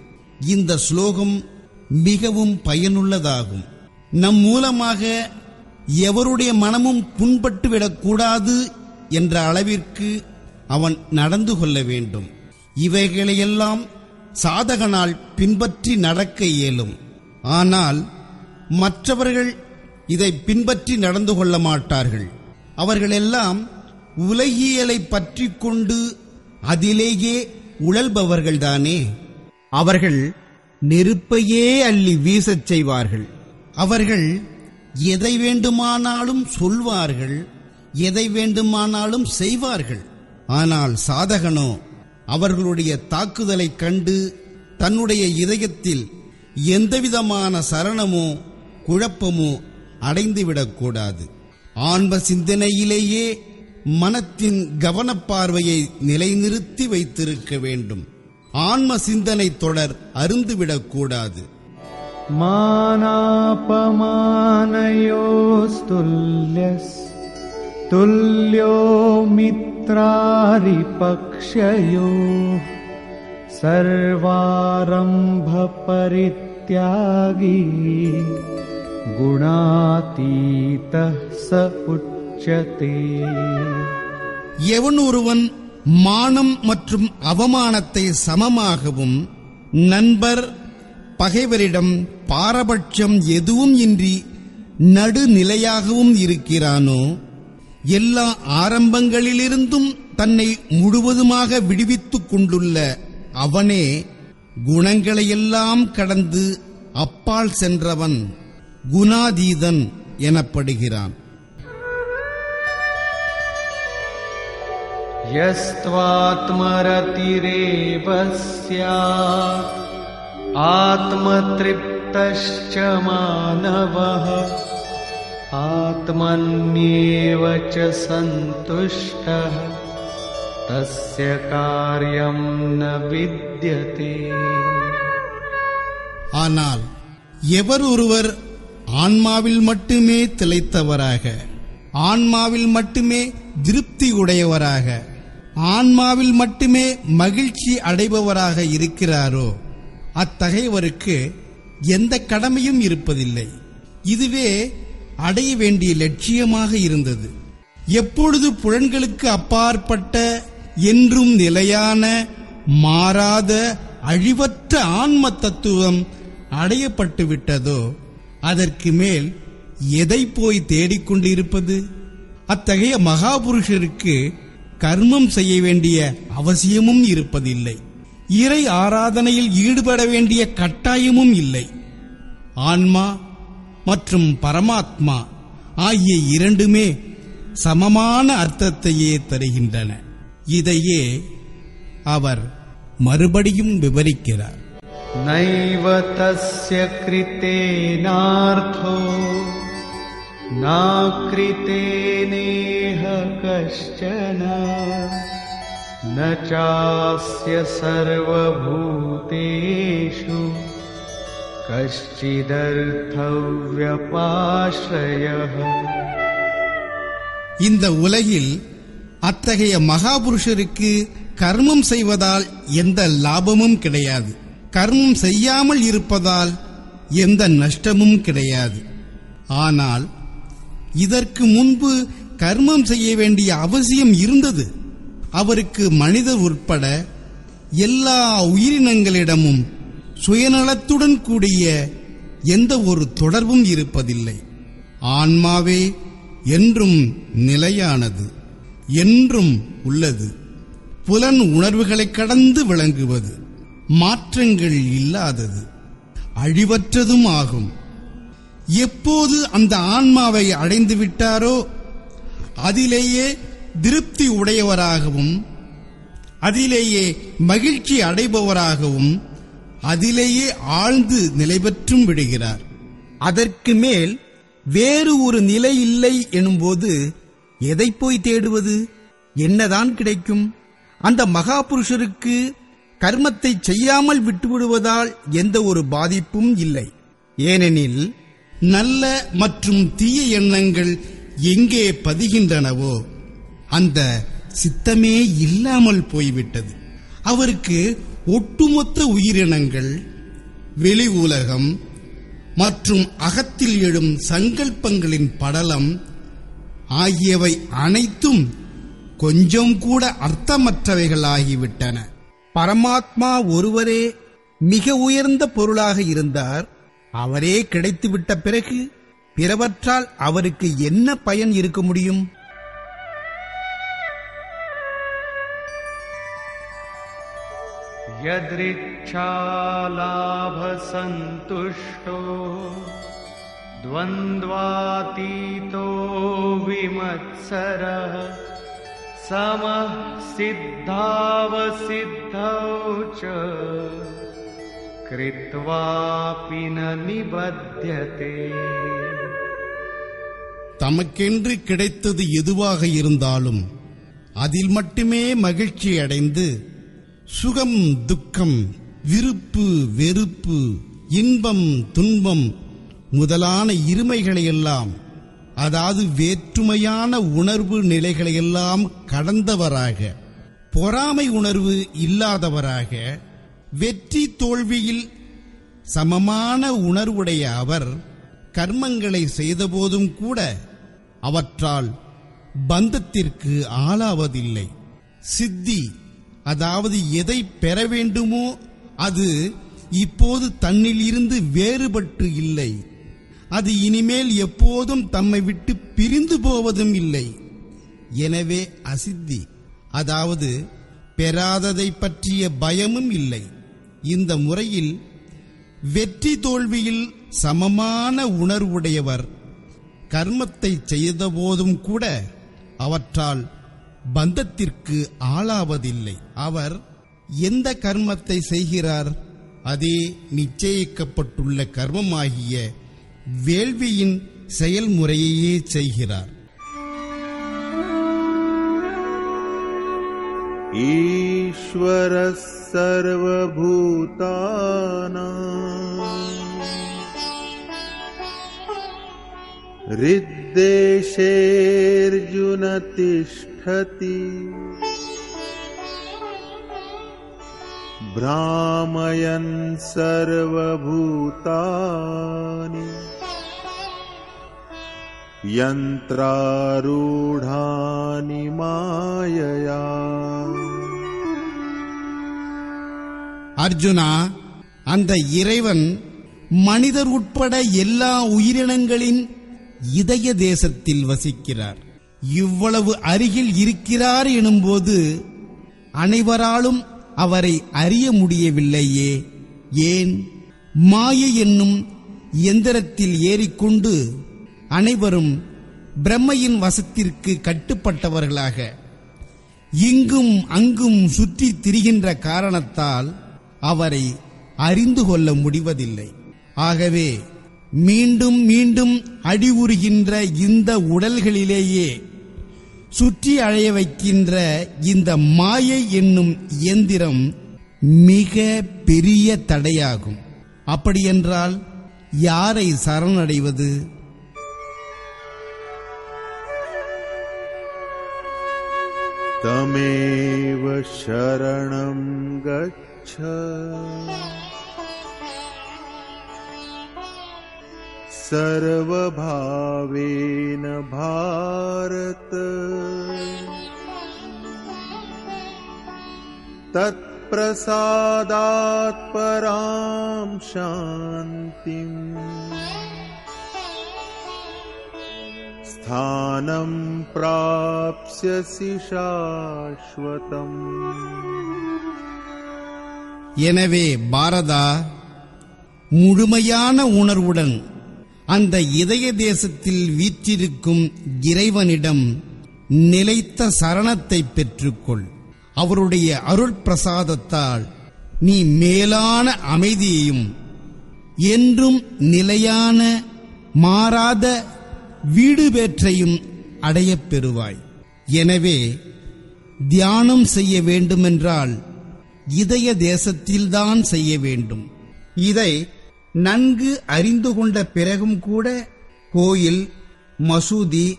இந்த ஸ்லோகம் மிகவும் பயனுள்ளதாகும். நம் மூலமாக எவருடைய மனமும் புண்பட்டுவிடக்கூடாது என்ற அளவிற்கு அவன் நடந்து கொள்ள வேண்டும். இவைகளையெல்லாம் சாதகனால் பின்பற்றி நடக்க இயலும். ஆனால் மற்றவர்கள் இதை பின்பற்றி நடந்து கொள்ள மாட்டார்கள். அவர்களெல்லாம் உலகியலை பற்றி கொண்டு அதிலேயே உழல்பவர்கள்தானே? அவர்கள் நெருப்பையே அள்ளி வீசச் செய்வார்கள். அவர்கள் எதை வேண்டுமானாலும் சொல்வார்கள் எதை வேண்டுமானாலும் செய்வார்கள். ஆனால் சாதகனோ அவர்களுடைய தாக்குதலை கண்டு தன்னுடைய இதயத்தில் எந்தவிதமான சரணமோ குழப்பமோ அடைந்துவிடக்கூடாது ஆன்ம சிந்தனையிலேயே மனத்தின் கவனப்பார்வையை நிலைநிறுத்தி வைத்திருக்க வேண்டும். ஆன்ம சிந்தனை தொடர் அருந்துவிடக்கூடாது மானாபமானயோஸ்துல்யஸ். तुल्यो मित्रारिपक्षयोः सर्वारम्भपरित्यागी गुणातीतः स उच्यते எவன் ஒருவன் மானம் மற்றும் அவமானத்தை சமமாகவும் நண்பர் பகைவரிடம் பாரபட்சம் எதுவும் இன்றி நடுநிலையாகவும் இருக்கிறானோ எல்லா ஆரம்பங்களிலிருந்தும் தன்னை முழுவதுமாக விடுவித்துக் கொண்டுள்ள அவனே குணங்களையெல்லாம் கடந்து அப்பால் சென்றவன் குணாதீதன் எனப்படுகிறான் यस्त्वात्मरतिरेव स्यात् आत्मतृप्तश्च मानवः आत्मन्येव च सन्तुष्टः तस्य कार्यं न विद्यते ஆனால் எவர் ஒருவர் ஆன்மாவில் மட்டுமே திளைத்தவராக ஆன்மாவில் மட்டுமே திருப்தி உடையவராக ஆன்மாவில் மட்டுமே மகிழ்ச்சி அடைபவராக இருக்கிறாரோ அத்தகையவருக்கு எந்த கடமையும் இருப்பதில்லை இதுவே அடைய வேண்டிய லட்சியமாக இருந்தது. எப்பொழுது புலன்களுக்கு அப்பாற்பட்ட என்றும் நிலையான மாறாத அழிவற்ற ஆன்ம தத்துவம் அடையப்பட்டு விட்டதோ அதற்கு மேல் எதை போய் தேடிக்கொண்டிருப்பது அத்தகைய மகாபுருஷருக்கு கர்மம் செய்ய வேண்டிய அவசியமும் இருப்பதில்லை. இறை ஆராதனையில் ஈடுபட வேண்டிய கட்டாயமும் இல்லை. ஆன்மா மற்றும் பரமாத்மா ஆகிய இரண்டுமே சமமான அர்த்தத்தையே தருகின்றன. இதையே அவர் மறுபடியும் விவரிக்கிறார். நைவ தஸ்ய கிருத்தேனார்த்தோ நாக்கிருத்தேனேஹ கஷ்டன ந சாஸ்ய சர்வபூதேஷு இந்த உலகில் அத்தகைய மகாபுருஷருக்கு கர்மம் செய்வதால் எந்த லாபமும் கிடையாது. கர்மம் செய்யாமல் இருப்பதால் எந்த நஷ்டமும் கிடையாது. ஆனால் இதற்கு முன்பு கர்மம் செய்ய வேண்டிய அவசியம் இருந்தது. அவருக்கு மனிதர் உட்பட எல்லா உயிரினங்களிடமும் சுயநலத்துடன் கூடிய எந்த ஒரு தொடர்பும் இருப்பதில்லை. ஆன்மாவே என்றும் நிலையானது என்றும் உள்ளது. புலன் உணர்வுகளை கடந்து விளங்குவது மாற்றங்கள் இல்லாதது அழிவற்றதும் ஆகும். எப்போது அந்த ஆன்மாவை அடைந்து விட்டாரோ அதிலேயே திருப்தி உடையவராகவும் அதிலேயே மகிழ்ச்சி அடைபவராகவும் அதிலேயே ஆழ்ந்து நிலை பெற்றும் விடுகிறார். அதற்கு மேல் வேறு ஒரு நிலை இல்லை எனும்போது எதை போய் தேடுவது? என்னதான் கிடைக்கும்? அந்த மகாபுருஷருக்கு கர்மத்தை செய்யாமல் விட்டுவிடுவதால் எந்த ஒரு பாதிப்பும் இல்லை. ஏனெனில் நல்ல மற்றும் தீய எண்ணங்கள் எங்கே பதிகின்றனவோ அந்த சித்தமே இல்லாமல் போய்விட்டது. அவருக்கு ஒட்டுமொத்த உயிரினங்கள் வெளி உலகம் மற்றும் அகத்தில் எழும் சங்கல்பங்களின் படலம் ஆகியவை அனைத்தும் கொஞ்சம் கூட அர்த்தமற்றவைகளாகிவிட்டன. பரமாத்மா ஒருவரே மிக உயர்ந்த பொருளாக இருந்தார். அவரே கிடைத்துவிட்ட பிறகு பிறவற்றால் அவருக்கு என்ன பயன் இருக்க முடியும்? यदृच्छालाभसन्तुष्टो द्वन्द्वातीतो विमत्सरः समः सिद्धावसिद्धौ च कृत्वापि न निबध्यते தமக்கென்று கிடைத்தது எதுவாக இருந்தாலும் அதில் மட்டுமே மகிழ்ச்சி அடைந்து சுகம் துக்கம் விருப்பு வெறுப்பு இன்பம் துன்பம் முதலான இருமைகளையெல்லாம் அதாவது வேற்றுமையான உணர்வு நிலைகளையெல்லாம் கடந்தவராக பொறாமை உணர்வு இல்லாதவராக வெற்றி தோல்வியில் சமமான உணர்வுடைய அவர் கர்மங்களை செய்தபோதும் கூட அவற்றால் பந்தத்திற்கு ஆளாவதில்லை. சித்தி அதாவது எதை பெற வேண்டுமோ அது இப்போது தன்னில் இருந்து வேறுபட்டு இல்லை. அது இனிமேல் எப்போதும் தம்மை விட்டு பிரிந்து போவதும் இல்லை. எனவே அசித்தி அதாவது பெறாததை பற்றிய பயமும் இல்லை. இந்த முறையில் வெற்றி தோல்வியில் சமமான உணர்வுடையவர் கர்மத்தை செய்தபோதும் கூட அவற்றால் பந்தத்திற்கு ஆளாவதில்லை அவர் எந்த கர்மத்தை செய்கிறார் அதே நிச்சயிக்கப்பட்டுள்ள கர்மமாகிய வேள்வியின் செயல்முறையையே செய்கிறார் ईश्वरः सर्वभूतानाम् हृद्देशेऽर्जुन तिष्ठति भ्रामयन् सर्वभूतानि यन्त्रारूढानि मायया அர்ஜுனா அந்த இறைவன் மனிதர் உட்பட எல்லா உயிரினங்களின் இதய தேசத்தில் வசிக்கிறார் இவ்வளவு அருகில் இருக்கிறார் எனும்போது அனைவராலும் அவரை அறிய முடியவில்லையே. ஏன்? மாயை என்னும் எந்திரத்தில் ஏறிக்கொண்டு அனைவரும் பிரம்மையின் வசத்திற்கு கட்டுப்பட்டவர்களாக. இங்கும் அங்கும் சுற்றி திரிகின்ற காரணத்தால் அவரை அறிந்து கொள்ள முடிவதில்லை. ஆகவே மீண்டும் மீண்டும் அடிவுறுகின்ற இந்த உடல்களிலேயே சுற்றி அழைய வைக்கின்ற இந்த மாயை என்னும் இயந்திரம் மிக பெரிய தடையாகும் அப்படியென்றால் யாரை சரணடைவது तमेव शरणं गच्छ सर्वभावेन भारत तत्प्रसादात् परां शान्तिम् स्थानं प्राप्स्यसि शाश्वतम् எனவே பாரதா முழுமையான உணர்வுடன் அந்த இதய தேசத்தில் வீற்றிருக்கும் இறைவனிடம் நிலைத்த சரணத்தை பெற்றுக்கொள். அவருடைய அருள் பிரசாதத்தால் நீ மேலான அமைதியையும் என்றும் நிலையான மாறாத வீடு பேற்றையும் அடையப் பெறுவாய். எனவே தியானம் செய்ய வேண்டுமென்றால் இதய தேசத்தில்தான் செய்ய வேண்டும். இதை நன்கு அறிந்து கொண்ட பிறகும் கூட கோயில் மசூதி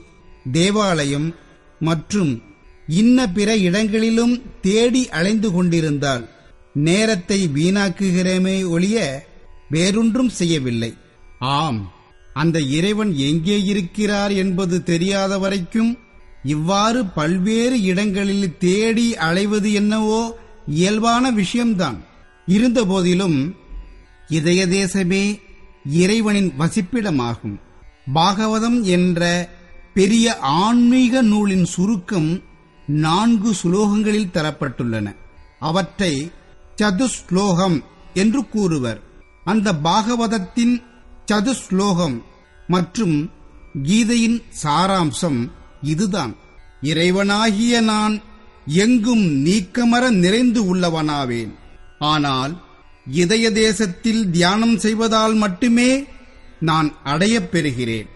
தேவாலயம் மற்றும் இன்ன பிற இடங்களிலும் தேடி அலைந்து கொண்டிருந்தால் நேரத்தை வீணாக்குகிறேமே ஒழிய வேறொன்றும் செய்யவில்லை. ஆம் அந்த இறைவன் எங்கே இருக்கிறார் என்பது தெரியாத வரைக்கும் இவ்வாறு பல்வேறு இடங்களில் தேடி அலைவது என்னவோ இயல்பான விஷயம்தான். இருந்தபோதிலும் இதய தேசமே இறைவனின் வசிப்பிடமாகும். பாகவதம் என்ற பெரிய ஆன்மீக நூலின் சுருக்கம் நான்கு சுலோகங்களில் தரப்பட்டுள்ளன. அவற்றை சதுஸ்லோகம் என்று கூறுவர். அந்த பாகவதத்தின் சதுஸ்லோகம் மற்றும் கீதையின் சாராம்சம் இதுதான். இறைவனாகிய நான் எங்கும் நீக்கமர நிறைந்து உள்ளவனாவேன். ஆனால் இதய தேசத்தில் தியானம் செய்வதால் மட்டுமே நான் அடையப் பெறுகிறேன்.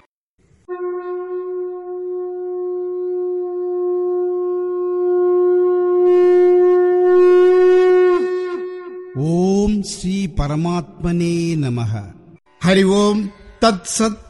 ஓம் ஸ்ரீ பரமாத்மனே நமக. ஹரி ஓம். தத் சத்